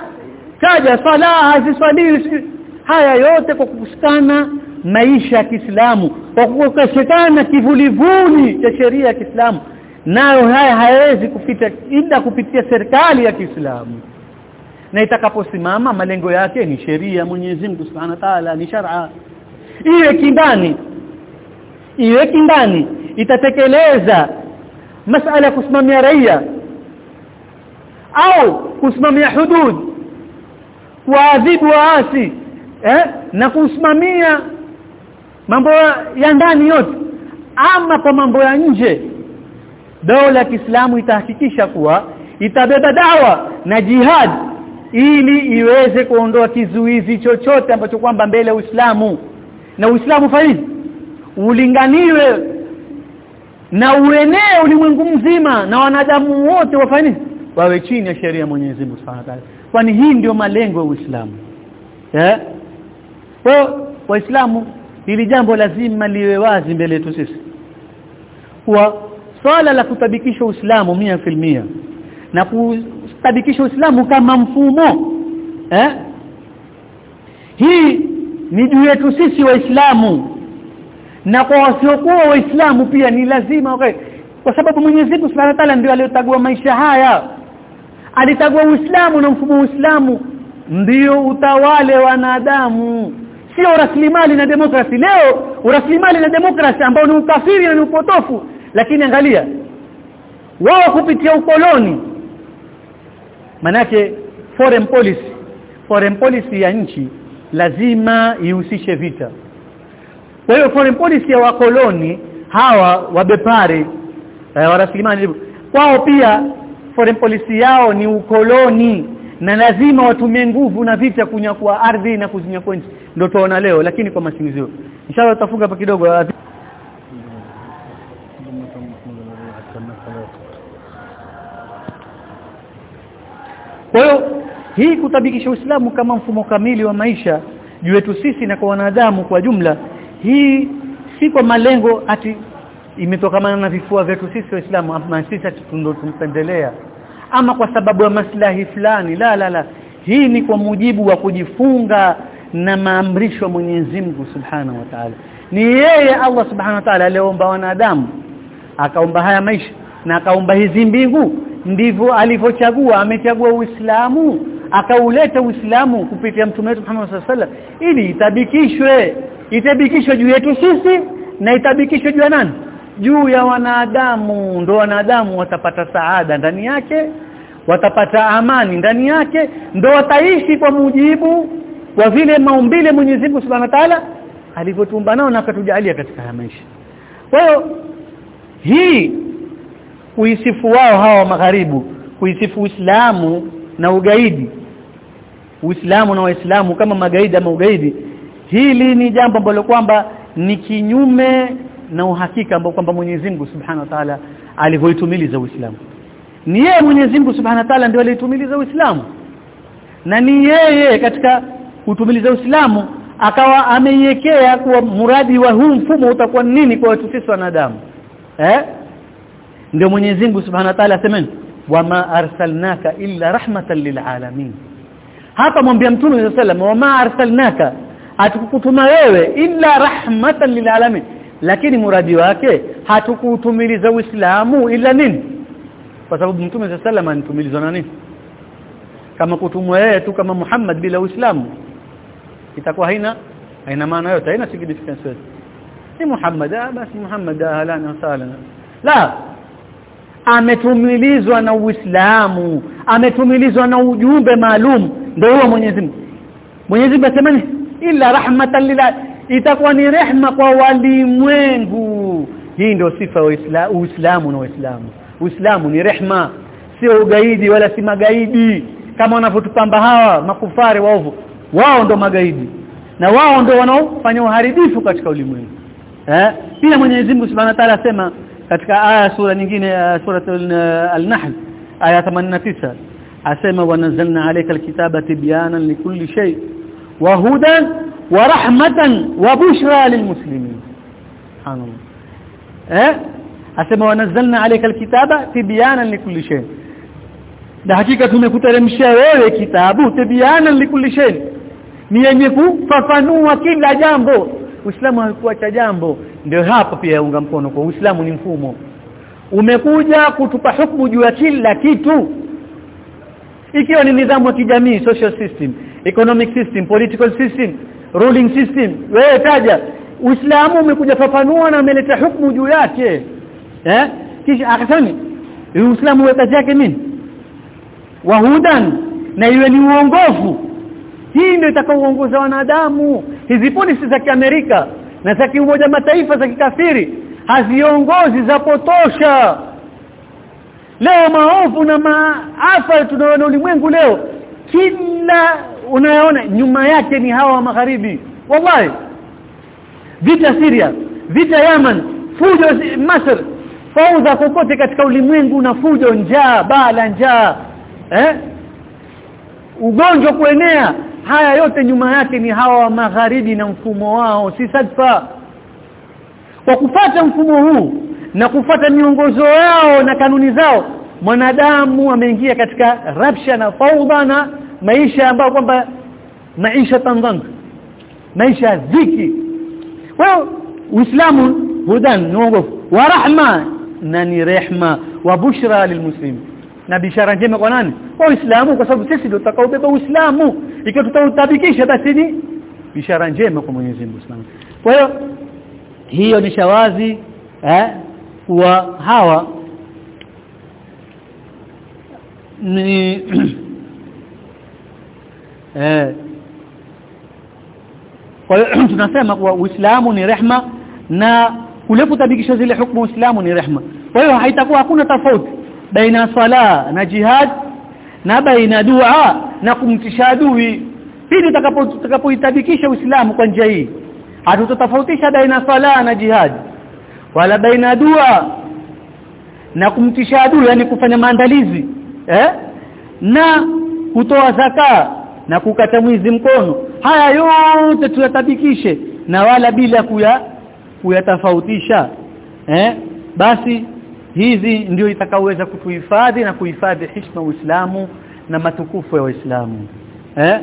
kaja sala haziswaliwi haya yote kwa kukusikana maisha ya Kiislamu kwa kukosekana kivulivuli cha sheria ya Kiislamu. Nayo haya hayawezi kupita ila kupitia serikali ya Kiislamu na itakaposimama malengo yake ni sheria Mwenyezi Mungu Subhanahu Ta'ala ni shar'a. Iwe kindani iwe kindani itatekeleza masala ya kusimamia raia au kusimamia hudud kuadhibu waasi eh na kusimamia mambo ya ndani yote ama kwa mambo ya nje. Dola ya Kiislamu itahakikisha kuwa itabeba dawa na jihad ili iweze kuondoa kizuizi chochote ambacho kwamba mbele ya Uislamu. Na Uislamu faidi ulinganiwe na uenee ulimwengu mzima na wanadamu wote wafanye wawe chini ya sheria ya Mwenyezi Mungu Subhanahu wa kwani hii ndio malengo ya Uislamu eh? Kwa waislamu hili jambo lazima liwe wazi mbele yetu sisi. Kwa swala la kutabikisha Uislamu mia filmia na kutabikisha Uislamu kama mfumo. Eh? Hii ni juu yetu sisi waislamu. Na kwa wasiokuwa waislamu pia ni lazima okay. kwa sababu Mwenyezi Mungu Subhanahu wa Ta'ala ndio aliyotagua maisha haya. Alitagua Uislamu na mfumo wa Uislamu ndio utawale wanadamu. Sio rasilimali na demokrasi. Leo rasilimali na demokrasi ambao ni ukafiri na ni upotofu. Lakini angalia wao kupitia ukoloni manake foreign policy. Foreign policy ya nchi lazima ihusishe vita. Kwa hiyo foreign policy ya wakoloni hawa wabepari eh, wa rasilimali kwao pia foreign policy yao ni ukoloni na lazima watumie nguvu na vita kunyakua ardhi na kuzinyakua nchi. Ndio tuona leo lakini kwa masingizio inshallah tutafunga hapa kidogo kwa hiyo hii kutabikisha Uislamu kama mfumo kamili wa maisha juu yetu sisi na kwa wanadamu kwa jumla hii si kwa malengo ati imetokana na vifua vyetu sisi waislamu ama sisi tumpendelea ama kwa sababu ya maslahi fulani. La la la. Hii ni kwa mujibu wa kujifunga na maamrisho Mwenyezi Mungu Subhanahu wa Ta'ala. Ni yeye Allah Subhanahu wa Ta'ala aliomba wanadamu akaomba haya maisha na akaomba hizi mbingu ndivyo alivyochagua amechagua Uislamu akauleta Uislamu kupitia mtume wetu Muhammad sallallahu ili itabikishwe itabikishwe juu yetu sisi na itabikishwe juu ya nani? Juu ya wanadamu. Ndo wanadamu watapata saada ndani yake watapata amani ndani yake ndo wataishi kwa mujibu wa vile maumbile Mwenyezi Mungu Subhanahu wa Ta'ala alivyotumba nao na akatujalia katika maisha. Kwa hiyo hii kuisifu wao hawa magharibu kuisifu Uislamu na ugaidi. Uislamu na Waislamu kama magaidi ama ugaidi. Hili ni jambo ambalo kwamba ni kinyume na uhakika ambao kwamba Mwenyezi Mungu Subhanahu wa Ta'ala alivyoitumiliza Uislamu. Ni yeye Mwenyezi Mungu Subhanahu wa Ta'ala ndio aliitumiliza Uislamu. Na ni yeye katika kutumiliza Uislamu akawa ameiwekea kuwa muradi wa huu mfumo utakuwa nini kwa watu sisi wanadamu. Eh ndio Mwenyezi Mungu Subhanahu wa Ta'ala asemeni wama arsalnaka illa rahmatan lilalamin hapa mwambia mtume sallallahu alayhi wasallam wama arsalnaka hatukukutuma wewe illa rahmatan lilalamin lakini muradi wake hatukutumiliza Uislamu ila nini? Kwa sababu mtume sallallahu alayhi wasallam anitumilizwa na nini? Kama kutumwa yeye tu kama Muhammad bila Uislamu itakuwa haina haina maana yote haina significance yote. Si Muhammad ah basi Muhammad ahlan wa sahlan la ametumilizwa na Uislamu ametumilizwa na ujumbe maalum. Ndio huo Mwenyezi Mungu. Mwenyezi Mungu asemani illa rahmatan lil itakuwa ni rehma kwa walimwengu. Hii ndio sifa ya Uislamu na Uislamu Uislamu ni rehma sio ugaidi wala si magaidi. Kama wanavyotupamba hawa makufari waovu wao ndo magaidi. Na wao ndo wanaofanya uharibifu katika ulimwengu. Eh? Pia Mwenyezi Mungu Subhanahu wa Ta'ala asema katika aya sura nyingine sura al-Nahl aya 89 asema wanazalna alayka alkitaba tibyanan likulli shay wa hudan wa rahmatan wa bushra lilmuslimin subhanallah eh asema wanazalna alayka alkitaba tibyanan likulli shay na hakika tumekuteremshia wewe kitabu tibyanan likulli shay ni yenye kufafanua kila jambo Uislamu haikuacha jambo. Ndio hapa pia yaunga mkono kwa Uislamu ni mfumo. Umekuja kutupa hukumu juu ya kila kitu. Ikiwa ni nidhamu ya kijamii social system economic system political system ruling system. Wewe taja Uislamu umekuja fafanua na umeleta hukumu juu yake. Eh? Kisha akasema Uislamu wetaje yake nini? Wahudan na iwe ni uongofu hii ndio itakaoongoza wanadamu. Hizi polisi za Kiamerika na za kiumoja Mataifa za kikafiri haziongozi za potosha leo maovu na maafa tunaona ulimwengu leo kila unayoona nyuma yake ni hawa wa magharibi. Wallahi. Vita Syria vita Yemen fujo Masr fauza kokote katika ulimwengu na fujo njaa bala njaa eh ugonjwa kuenea haya yote nyuma yake ni hawa wa magharibi na mfumo wao si sadfa kwa kufata mfumo huu na kufata miongozo yao na kanuni zao mwanadamu ameingia katika rabsha na fauda na maisha ambayo kwamba maisha tanzang maisha dhiki. Kwa uislamu hudan ni wa rahma na ni rehma. Wa bushra lilmuslimin na bishara njema kwa nani? Kwa Uislamu kwa sababu sisi ndio tutakaobeba Uislamu. Ikiwa tutautabikisha basi ni bishara njema kwa Mwenyezi Mungu Subhanahu kwa hiyo hiyo ni shawazi eh kuwa hawa. Ni <clears throat> eh kwa hiyo <clears throat> tunasema kuwa Uislamu ni rehma na kule kutabikisha zile hukumu Uislamu ni rehma. Kwa hiyo haitakuwa hakuna tofauti baina sala na jihad na baina dua na kumtisha adui. Pindi tutakapoitabikisha Uislamu kwa njia hii hatutotofautisha baina sala na jihad wala baina dua na kumtisha adui yani kufanya maandalizi eh? Na kutoa zaka na kukata mwizi mkono. Haya yote tuyatabikishe na wala bila kuya kuyatofautisha eh? Basi hizi ndio itakaoweza kutuhifadhi na kuhifadhi heshima Uislamu na matukufu ya Uislamu eh?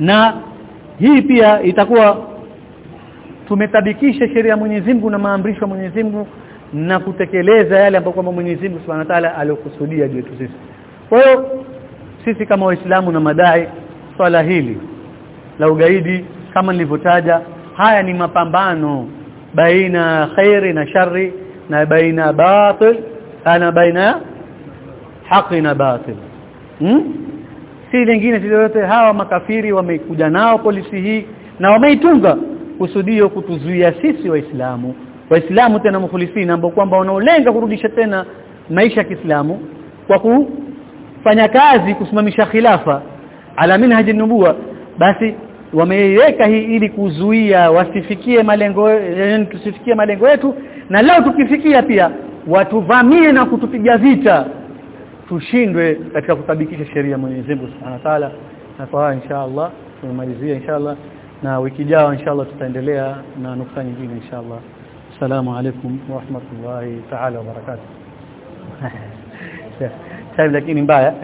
Na hii pia itakuwa tumetabikisha sheria ya Mwenyezi Mungu na maamrisho ya Mwenyezi Mungu na kutekeleza yale ambayo kwamba Mwenyezi Mungu Subhanahu wa Ta'ala aliyokusudia juu sisi. Kwa hiyo sisi kama waislamu na madai swala hili la ugaidi kama nilivyotaja haya ni mapambano baina khairi na shari na baina batil ana baina haki na batil. Hmm? si lingine yote hawa makafiri wamekuja nao polisi hii na wameitunga kusudio kutuzuia sisi waislamu. Waislamu tena mukhlisina ambao kwamba wanaolenga kurudisha tena maisha ya Kiislamu kwa kufanya kazi kusimamisha khilafa. Ala minhaji nubuwa basi wameiweka hii ili kuzuia wasifikie malengo tusifikie malengo yetu na leo tukifikia pia watuvamie na kutupiga vita. Tushindwe katika kutabikisha sheria Mwenyezi Mungu Subhanahu wa Ta'ala. Na kwa inshallah tumemalizia inshallah na wiki jao inshallah tutaendelea na nukta nyingine inshallah assalamu alaikum wa rahmatullahi ta'ala wa barakatuh. <laughs> Lakini mbaya